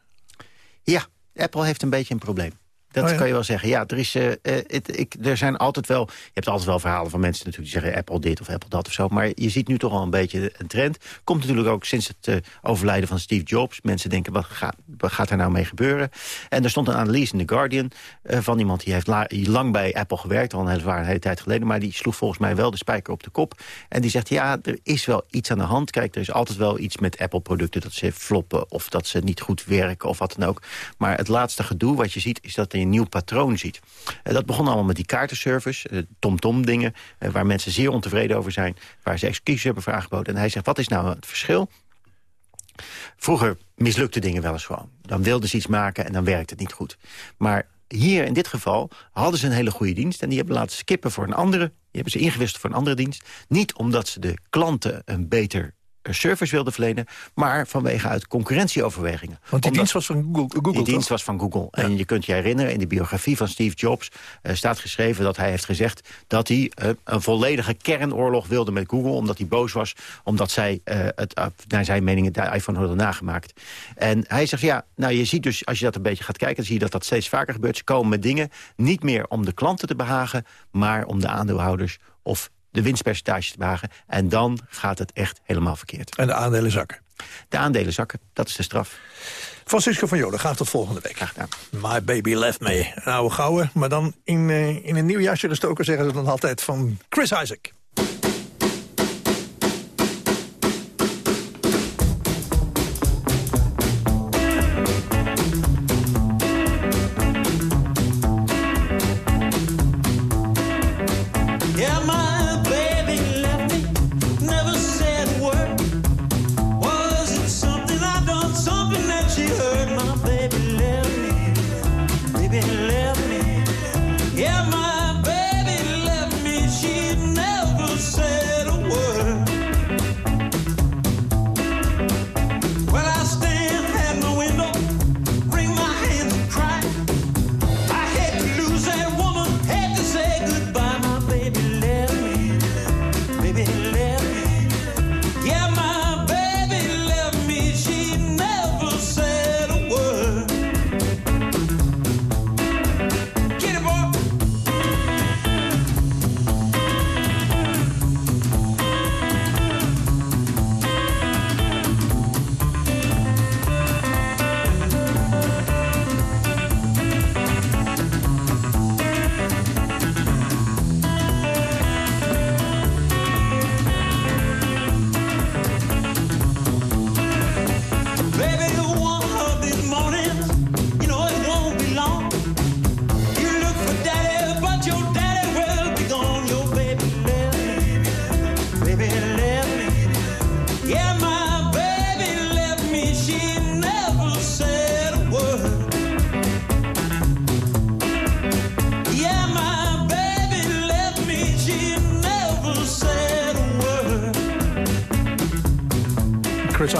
Ja, Apple heeft een beetje een probleem. Dat Oh ja. kan je wel zeggen. Ja, er, is, eh, eh, het, ik, er zijn altijd wel... Je hebt altijd wel verhalen van mensen natuurlijk die zeggen... Apple dit of Apple dat of zo. Maar je ziet nu toch al een beetje een trend. Komt natuurlijk ook sinds het eh, overlijden van Steve Jobs. Mensen denken, wat, gaat wat gaat er nou mee gebeuren? En er stond een analyse in The Guardian... van iemand die heeft la- lang bij Apple gewerkt. Al een hele, een hele tijd geleden. Maar die sloeg volgens mij wel de spijker op de kop. En die zegt, ja, er is wel iets aan de hand. Kijk, er is altijd wel iets met Apple-producten... dat ze floppen of dat ze niet goed werken of wat dan ook. Maar het laatste gedoe wat je ziet... is dat een nieuw patroon ziet. Eh, dat begon allemaal met die kaartenservice, eh, TomTom-dingen... eh, waar mensen zeer ontevreden over zijn... waar ze excuses hebben voor aangeboden. En hij zegt, wat is nou het verschil? Vroeger mislukte dingen wel eens gewoon. Dan wilden ze iets maken en dan werkt het niet goed. Maar hier in dit geval hadden ze een hele goede dienst... en die hebben laten skippen voor een andere. Die hebben ze ingewisseld voor een andere dienst. Niet omdat ze de klanten een beter service wilden verlenen... maar vanwege uit concurrentieoverwegingen. Want die Omdat- dienst was van Google, Google die dienst was van Google. En je kunt je herinneren, in de biografie van Steve Jobs... eh, staat geschreven dat hij heeft gezegd... dat hij eh, een volledige kernoorlog wilde met Google... omdat hij boos was, omdat zij, eh, het, eh, naar zijn mening, de iPhone hadden nagemaakt. En hij zegt, ja, nou je ziet dus, als je dat een beetje gaat kijken... dan zie je dat dat steeds vaker gebeurt. Ze komen met dingen niet meer om de klanten te behagen... maar om de aandeelhouders of de winstpercentage te behagen. En dan gaat het echt helemaal verkeerd. En de aandelen zakken. De aandelen zakken, dat is de straf. Francisco van Joden, graag tot volgende week. Graag gedaan. My baby left me. Een oude gouden, maar dan in, eh, in een nieuw jasje gestoken zeggen ze dan altijd van Chris Isaac.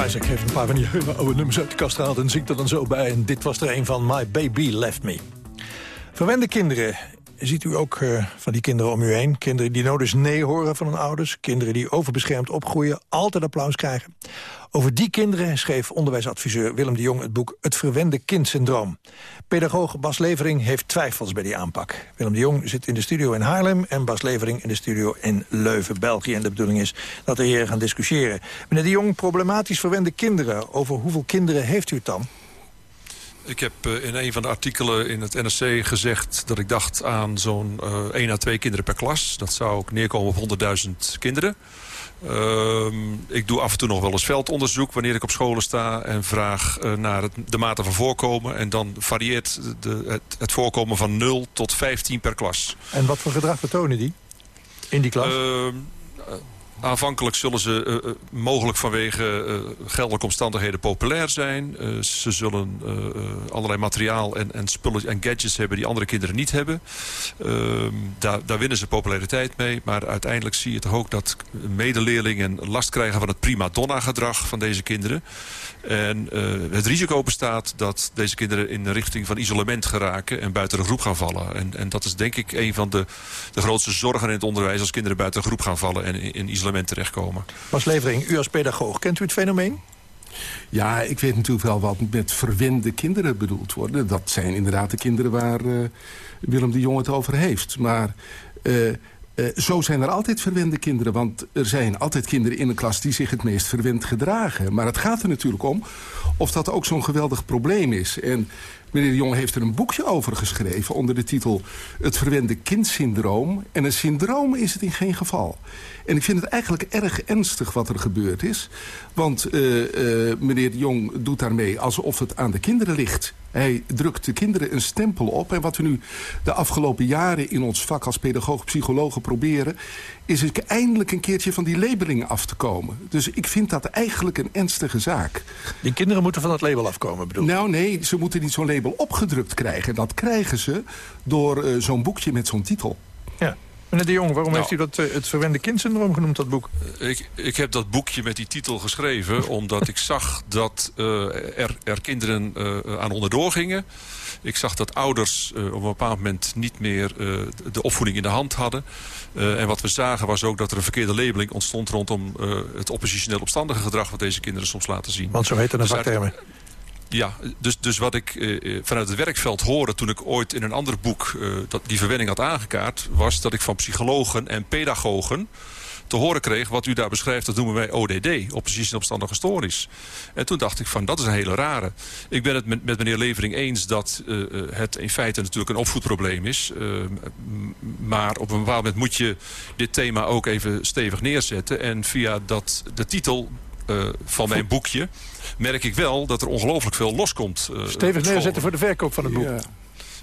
Isaac heeft een paar van die hele oude nummers uit de kast gehaald... en zingt er dan zo bij. En dit was er een van My Baby Left Me. Verwende kinderen. Ziet u ook eh, van die kinderen om u heen? Kinderen die nodig nee horen van hun ouders. Kinderen die overbeschermd opgroeien, altijd applaus krijgen. Over die kinderen schreef onderwijsadviseur Willem de Jong... het boek Het Verwende Kindsyndroom. Pedagoog Bas Levering heeft twijfels bij die aanpak. Willem de Jong zit in de studio in Haarlem... en Bas Levering in de studio in Leuven, België. En de bedoeling is dat de heren gaan discussiëren. Meneer de Jong, problematisch verwende kinderen. Over hoeveel kinderen heeft u het dan? Ik heb eh, in een van de artikelen in het NRC gezegd... dat ik dacht aan zo'n eh 1 à 2 kinderen per klas. Dat zou ook neerkomen op 100.000 kinderen. Ehm, ik doe af en toe nog wel eens veldonderzoek wanneer ik op scholen sta... en vraag eh, naar het, de mate van voorkomen. En dan varieert de, het, het voorkomen van 0 tot 15 per klas. En wat voor gedrag vertonen die in die klas? Aanvankelijk zullen ze eh, eh, mogelijk vanwege eh, geldelijke omstandigheden populair zijn. Ze zullen allerlei materiaal en, en spullen en gadgets hebben die andere kinderen niet hebben. Ehm, daar, daar winnen ze populariteit mee. Maar uiteindelijk zie je toch ook dat medeleerlingen last krijgen van het prima donna gedrag van deze kinderen. En eh, het risico bestaat dat deze kinderen in de richting van isolement geraken en buiten de groep gaan vallen. En, en dat is denk ik een van de, de grootste zorgen in het onderwijs als kinderen buiten de groep gaan vallen en in, in isolement terechtkomen. Bas Levering, u als pedagoog, kent u het fenomeen? Ja, ik weet natuurlijk wel wat met verwende kinderen bedoeld worden. Dat zijn inderdaad de kinderen waar eh, Willem de Jong het over heeft. Maar eh, eh, zo zijn er altijd verwende kinderen. Want er zijn altijd kinderen in een klas die zich het meest verwend gedragen. Maar het gaat er natuurlijk om of dat ook zo'n geweldig probleem is. En meneer de Jong heeft er een boekje over geschreven... onder de titel Het verwende kindsyndroom. En een syndroom is het in geen geval. En ik vind het eigenlijk erg ernstig wat er gebeurd is. Want uh, uh, meneer de Jong doet daarmee alsof het aan de kinderen ligt. Hij drukt de kinderen een stempel op. En wat we nu de afgelopen jaren in ons vak als pedagoog-psychologen proberen... is eindelijk een keertje van die labeling af te komen. Dus ik vind dat eigenlijk een ernstige zaak. Die kinderen moeten van het label afkomen, bedoel Nou nee, ze moeten niet zo'n label opgedrukt krijgen. Dat krijgen ze door uh, zo'n boekje met zo'n titel. Ja. Meneer de Jong, waarom nou, heeft u dat uh, het verwende kindsyndroom genoemd, dat boek? Ik, ik heb dat boekje met die titel geschreven... (laughs) omdat ik zag dat uh, er, er, kinderen uh, aan onderdoor gingen. Ik zag dat ouders op een bepaald moment niet meer de opvoeding in de hand hadden. en wat we zagen was ook dat er een verkeerde labeling ontstond... rondom het oppositioneel opstandige gedrag... wat deze kinderen soms laten zien. Want zo heet het een vaktermen. Ja, dus, dus wat ik eh, vanuit het werkveld hoorde toen ik ooit in een ander boek eh, dat die verwenning had aangekaart... was dat ik van psychologen en pedagogen te horen kreeg wat u daar beschrijft, dat noemen wij ODD, oppositie opstandige stoornis. En toen dacht ik van, dat is een hele rare. Ik ben het met, met meneer Levering eens dat het in feite natuurlijk een opvoedprobleem is. Maar op een bepaald moment moet je dit thema ook even stevig neerzetten. En via dat, de titel uh, van mijn boekje merk ik wel dat er ongelooflijk veel loskomt. Uh, Stevig neerzetten voor de verkoop van het boek. Ja.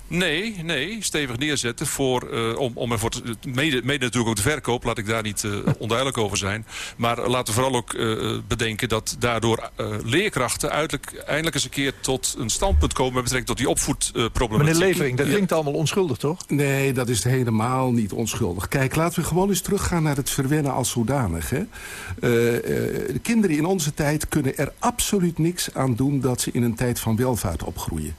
Nee, nee, stevig neerzetten voor, uh, om, om ervoor te, mede, mede natuurlijk ook de verkoop, laat ik daar niet uh, onduidelijk over zijn. Maar laten we vooral ook uh, bedenken dat daardoor leerkrachten uiteindelijk, eindelijk eens een keer tot een standpunt komen met betrekking tot die opvoedproblematiek. Meneer Levering, dat klinkt allemaal onschuldig, toch? Nee, dat is helemaal niet onschuldig. Kijk, laten we gewoon eens teruggaan naar het verwennen als zodanig. Hè. de kinderen in onze tijd kunnen er absoluut niks aan doen dat ze in een tijd van welvaart opgroeien.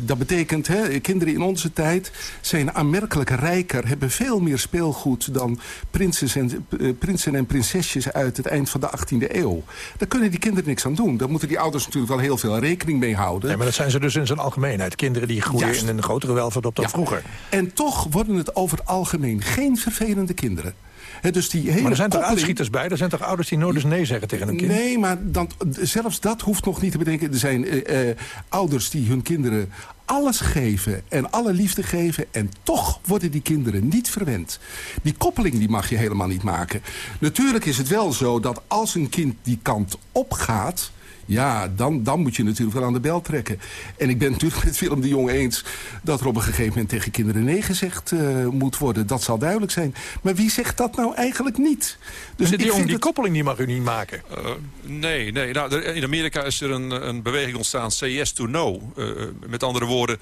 Dat betekent, hè, kinderen in onze tijd zijn aanmerkelijk rijker... hebben veel meer speelgoed dan prinses en, uh, prinsen en prinsesjes uit het eind van de 18e eeuw. Daar kunnen die kinderen niks aan doen. Daar moeten die ouders natuurlijk wel heel veel rekening mee houden. Ja, maar dat zijn ze dus in zijn algemeenheid. Kinderen die groeien Juist. in een grotere welvaart op dan ja. vroeger. En toch worden het over het algemeen geen vervelende kinderen. He, dus die hele maar er zijn toch bij? Er zijn toch ouders die nooit eens nee zeggen tegen een kind? Nee, maar dan, zelfs dat hoeft nog niet te bedenken. Er zijn uh, uh, ouders die hun kinderen alles geven en alle liefde geven... en toch worden die kinderen niet verwend. Die koppeling die mag je helemaal niet maken. Natuurlijk is het wel zo dat als een kind die kant opgaat... Ja, dan, dan moet je natuurlijk wel aan de bel trekken. En ik ben natuurlijk met Willem de Jong eens... dat er op een gegeven moment tegen kinderen nee gezegd uh, moet worden. Dat zal duidelijk zijn. Maar wie zegt dat nou eigenlijk niet? Dus de Jong, die het... koppeling die mag u niet maken. Uh, nee, nee. Nou, in Amerika is er een, een beweging ontstaan, say yes to no. Uh, met andere woorden,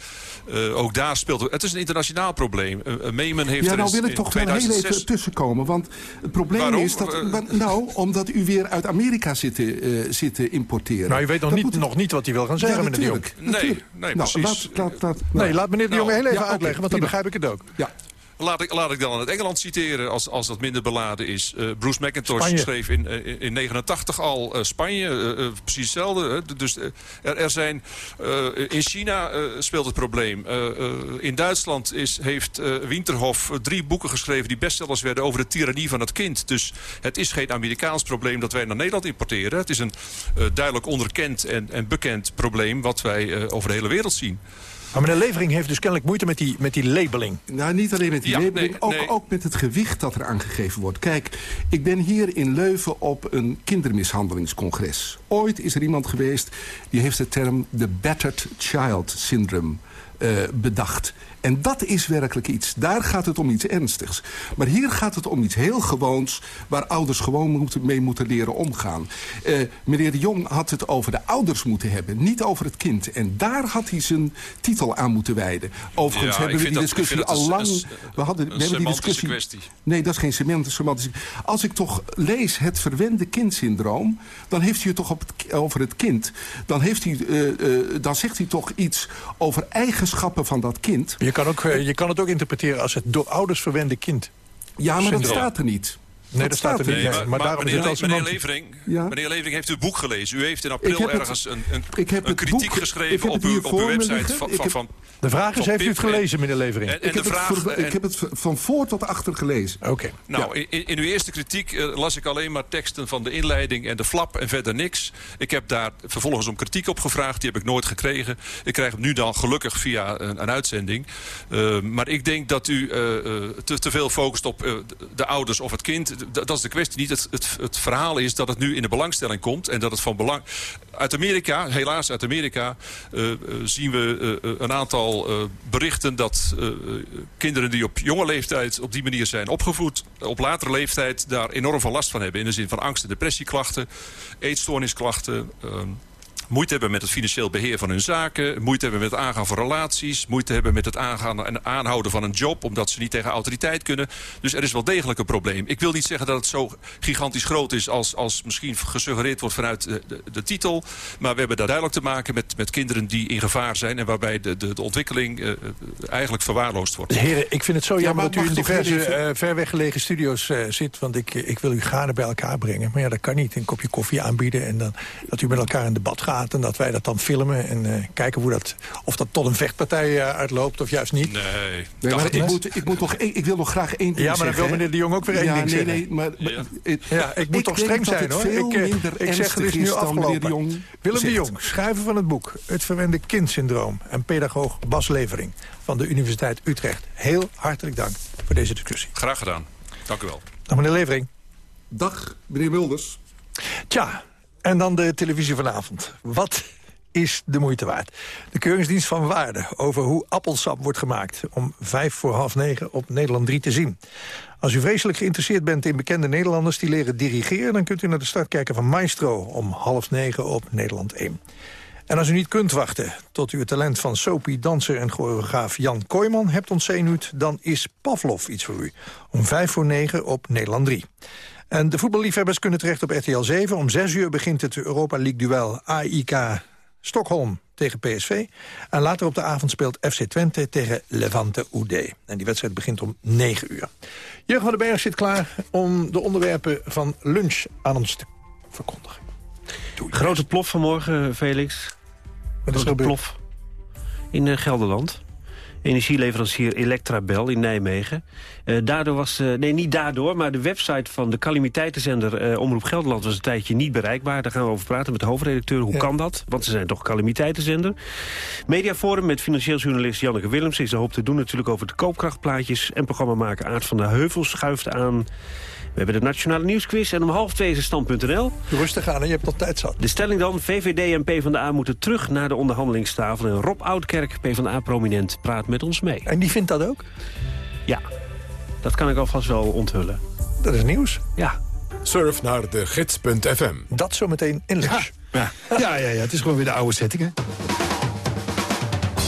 ook daar speelt het. Het is een internationaal probleem. Meemen heeft ja, er nou wil in, ik toch 2006... wel heel even tussenkomen. Want het probleem Waarom? is dat... nou, omdat u weer uit Amerika zit, zit te importeren. Nou, u weet nog, niet, moet... nog niet wat hij wil gaan zeggen, ja, meneer de Jong. Nee, nee nou, precies. Laat, laat, laat, nee, laat meneer de Jong nou, heel even ja, uitleggen, want dan begrijp ik het ook. Ja. Laat ik, laat ik dan het Engeland citeren, als, als dat minder beladen is. Uh, Bruce McIntosh Spanje. schreef in, uh, in 89 al uh, Spanje, precies hetzelfde. Dus er, er zijn, in China speelt het probleem. in Duitsland is, heeft Winterhof drie boeken geschreven die bestsellers werden over de tirannie van het kind. Dus het is geen Amerikaans probleem dat wij naar Nederland importeren. Het is een duidelijk onderkend en, en bekend probleem wat wij over de hele wereld zien. Maar meneer Levering heeft dus kennelijk moeite met die, met die labeling. Nou, niet alleen met die Ja, labeling, nee, ook, nee. ook met het gewicht dat er aangegeven wordt. Kijk, ik ben hier in Leuven op een kindermishandelingscongres. Ooit is er iemand geweest die heeft de term the battered child syndrome uh, bedacht. En dat is werkelijk iets. Daar gaat het om iets ernstigs. Maar hier gaat het om iets heel gewoons... waar ouders gewoon moeten, mee moeten leren omgaan. Uh, meneer de Jong had het over de ouders moeten hebben. Niet over het kind. En daar had hij zijn titel aan moeten wijden. Overigens Ja, hebben we die dat- discussie al lang... we hadden, een we hebben die semantische discussie... kwestie. Nee, dat is geen semant- semantische... Als ik toch lees het verwende kindsyndroom... dan heeft hij het toch op het, over het kind. Dan, heeft hij, uh, uh, dan zegt hij toch iets over eigenschappen van dat kind... Je kan, ook, eh, je kan het ook interpreteren als het door ouders verwende kind. Ja, maar dat Syndroom. staat er niet. Nee, dat staat er niet. Nee, maar, maar daarom meneer, als meneer. Levering, Ja? meneer Levering heeft het boek gelezen. U heeft in Ik april heb het- ergens een, een, ik heb een kritiek boek- ik geschreven heb op uw, op uw website van, van, De vraag is, van heeft u het gelezen, meneer Levering? En, en ik, heb vraag... het en- ik heb het van voor tot achter gelezen. Oké. Nou, in, in uw eerste kritiek eh, las ik alleen maar teksten van de inleiding en de flap en verder niks. Ik heb daar vervolgens om kritiek op gevraagd. Die heb ik nooit gekregen. Ik krijg hem nu dan gelukkig via een, een uitzending. Eh, maar ik denk dat u eh, eh, te, te veel focust op eh, de ouders of het kind. Dat is de kwestie niet. Het, het, het verhaal is dat het nu in de belangstelling komt. En dat het van belang... Uit Amerika, helaas uit Amerika, eh, eh, zien we eh, een aantal berichten... dat kinderen die op jonge leeftijd op die manier zijn opgevoed... op latere leeftijd daar enorm veel last van hebben. In de zin van angst- en depressieklachten, eetstoornisklachten... moeite hebben met het financieel beheer van hun zaken... moeite hebben met het aangaan van relaties... moeite hebben met het aangaan en aanhouden van een job... omdat ze niet tegen autoriteit kunnen. Dus er is wel degelijk een probleem. Ik wil niet zeggen dat het zo gigantisch groot is... als, als misschien gesuggereerd wordt vanuit de, de, de titel. Maar we hebben daar duidelijk te maken met, met kinderen die in gevaar zijn... en waarbij de, de, de ontwikkeling eh, eigenlijk verwaarloosd wordt. Heren, ik vind het zo Ja, jammer dat u in diverse eh, ver weggelegen studio's eh, zit. Want ik, ik wil u gaarne bij elkaar brengen. Maar ja, dat kan niet. Een kopje koffie aanbieden en dan, dat u met elkaar in debat gaat... en dat wij dat dan filmen en eh, kijken hoe dat, of dat tot een vechtpartij eh, uitloopt of juist niet. Nee, maar ik, moet, ik, moet ik wil nog graag één ding Ja, maar dan wil meneer de Jong ook weer één ja, ding nee, zeggen. Nee, maar, maar- Ja. ik- Ja, ik moet toch streng zijn, hoor. veel Ik, eh, minder ik zeg, het is nu afgelopen. de Jong Willem de. Jong, schrijver van het boek... Het verwende kindsyndroom en pedagoog Bas Levering... van de Universiteit Utrecht. Heel hartelijk dank voor deze discussie. Graag gedaan. Dank u wel. Dag meneer Levering. Dag, meneer Mulders. Tja, en dan de televisie vanavond. Wat is de moeite waard? De Keuringsdienst van Waarde over hoe appelsap wordt gemaakt... om vijf voor half negen op Nederland 3 te zien. Als u vreselijk geïnteresseerd bent in bekende Nederlanders... die leren dirigeren, dan kunt u naar de start kijken van Maestro... om half negen op Nederland 1. En als u niet kunt wachten tot u het talent van Sophie, danser en choreograaf Jan Kooijman hebt ontzenuwd... dan is Pavlov iets voor u. Om vijf voor negen op Nederland 3. En de voetballiefhebbers kunnen terecht op RTL 7. Om 6 uur begint het Europa League-duel AIK Stockholm tegen PSV. En later op de avond speelt FC Twente tegen Levante UD. En die wedstrijd begint om 9 uur. Jurgen van den Berg zit klaar om de onderwerpen van lunch aan ons te verkondigen. Grote plof vanmorgen, Felix. Wat is Grote er gebeurd? plof in eh, Gelderland. Energieleverancier Electrabel in Nijmegen. Eh, daardoor was, eh, nee niet daardoor, maar de website van de calamiteitenzender eh, Omroep Gelderland was een tijdje niet bereikbaar. Daar gaan we over praten met de hoofdredacteur. Hoe Ja. kan dat? Want ze zijn toch calamiteitenzender. Mediaforum met financieel journalist Janneke Willems. Is er hoop te doen natuurlijk over de koopkrachtplaatjes. En programmamaker Aart van der Heuvel schuift aan. We hebben de Nationale Nieuwsquiz en om half twee is er stand.nl. Rustig aan, en je hebt nog tijd zat. De stelling dan, VVD en PvdA moeten terug naar de onderhandelingstafel. En Rob Oudkerk, PvdA-prominent, praat met ons mee. En die vindt dat ook? Ja, dat kan ik alvast wel onthullen. Dat is nieuws. Ja. Surf naar de gids.fm. Dat zometeen in lunch. Ja, ja, ja, ja, het is gewoon weer de oude setting, hè?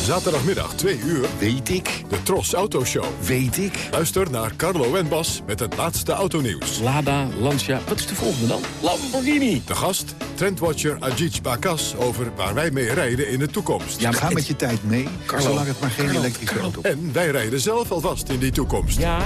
Zaterdagmiddag 2 uur. Weet ik. De Tros Autoshow. Weet ik. Luister naar Carlo en Bas met het laatste autonieuws. Lada, Lancia, wat is de volgende dan? Lamborghini. De gast, trendwatcher Ajit Bakas over waar wij mee rijden in de toekomst. Ja, Ga met je tijd mee, zolang het maar geen elektrische auto is. En wij rijden zelf alvast in die toekomst. Ja,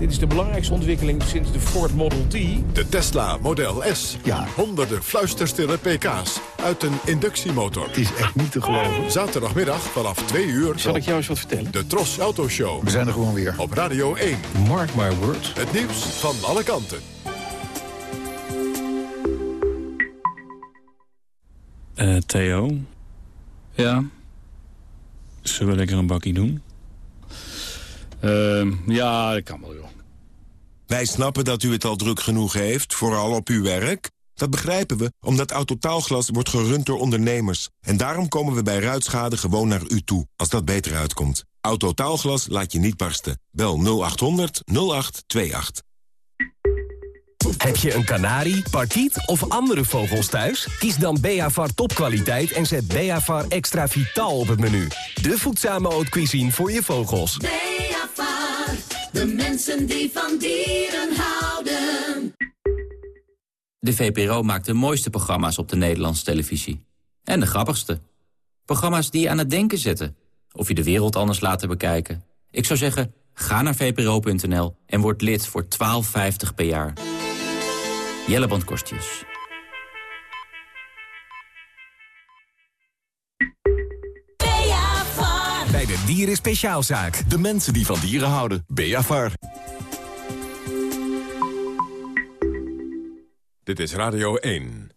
dit is de belangrijkste ontwikkeling sinds de Ford Model T. De Tesla Model S. Ja. Honderden fluisterstille pk's uit een inductiemotor. Het is echt niet te geloven. Zaterdagmiddag vanaf 2 uur. Zal ik jou eens wat vertellen? De Tros Autoshow. We zijn er gewoon weer. Op Radio 1. Mark my words. Het nieuws van alle kanten. Eh, Theo? Ja? Zullen we lekker een bakkie doen? Ehm, ja, dat kan wel, joh. Wij snappen dat u het al druk genoeg heeft, vooral op uw werk. Dat begrijpen we, omdat Autotaalglas wordt gerund door ondernemers. En daarom komen we bij ruitschade gewoon naar u toe, als dat beter uitkomt. Autotaalglas laat je niet barsten. Bel 0800 0828. Heb je een kanarie, parkiet of andere vogels thuis? Kies dan Beavar topkwaliteit en zet Beavar extra vitaal op het menu. De voedzame haute cuisine voor je vogels. Beavar, de mensen die van dieren houden. De VPRO maakt de mooiste programma's op de Nederlandse televisie. En de grappigste. Programma's die je aan het denken zetten. Of je de wereld anders laten bekijken. Ik zou zeggen, ga naar vpro.nl en word lid voor 12,50 per jaar. Jelleband Kostjes. Dieren Speciaalzaak. De mensen die van dieren houden. Beavar. Dit is Radio 1.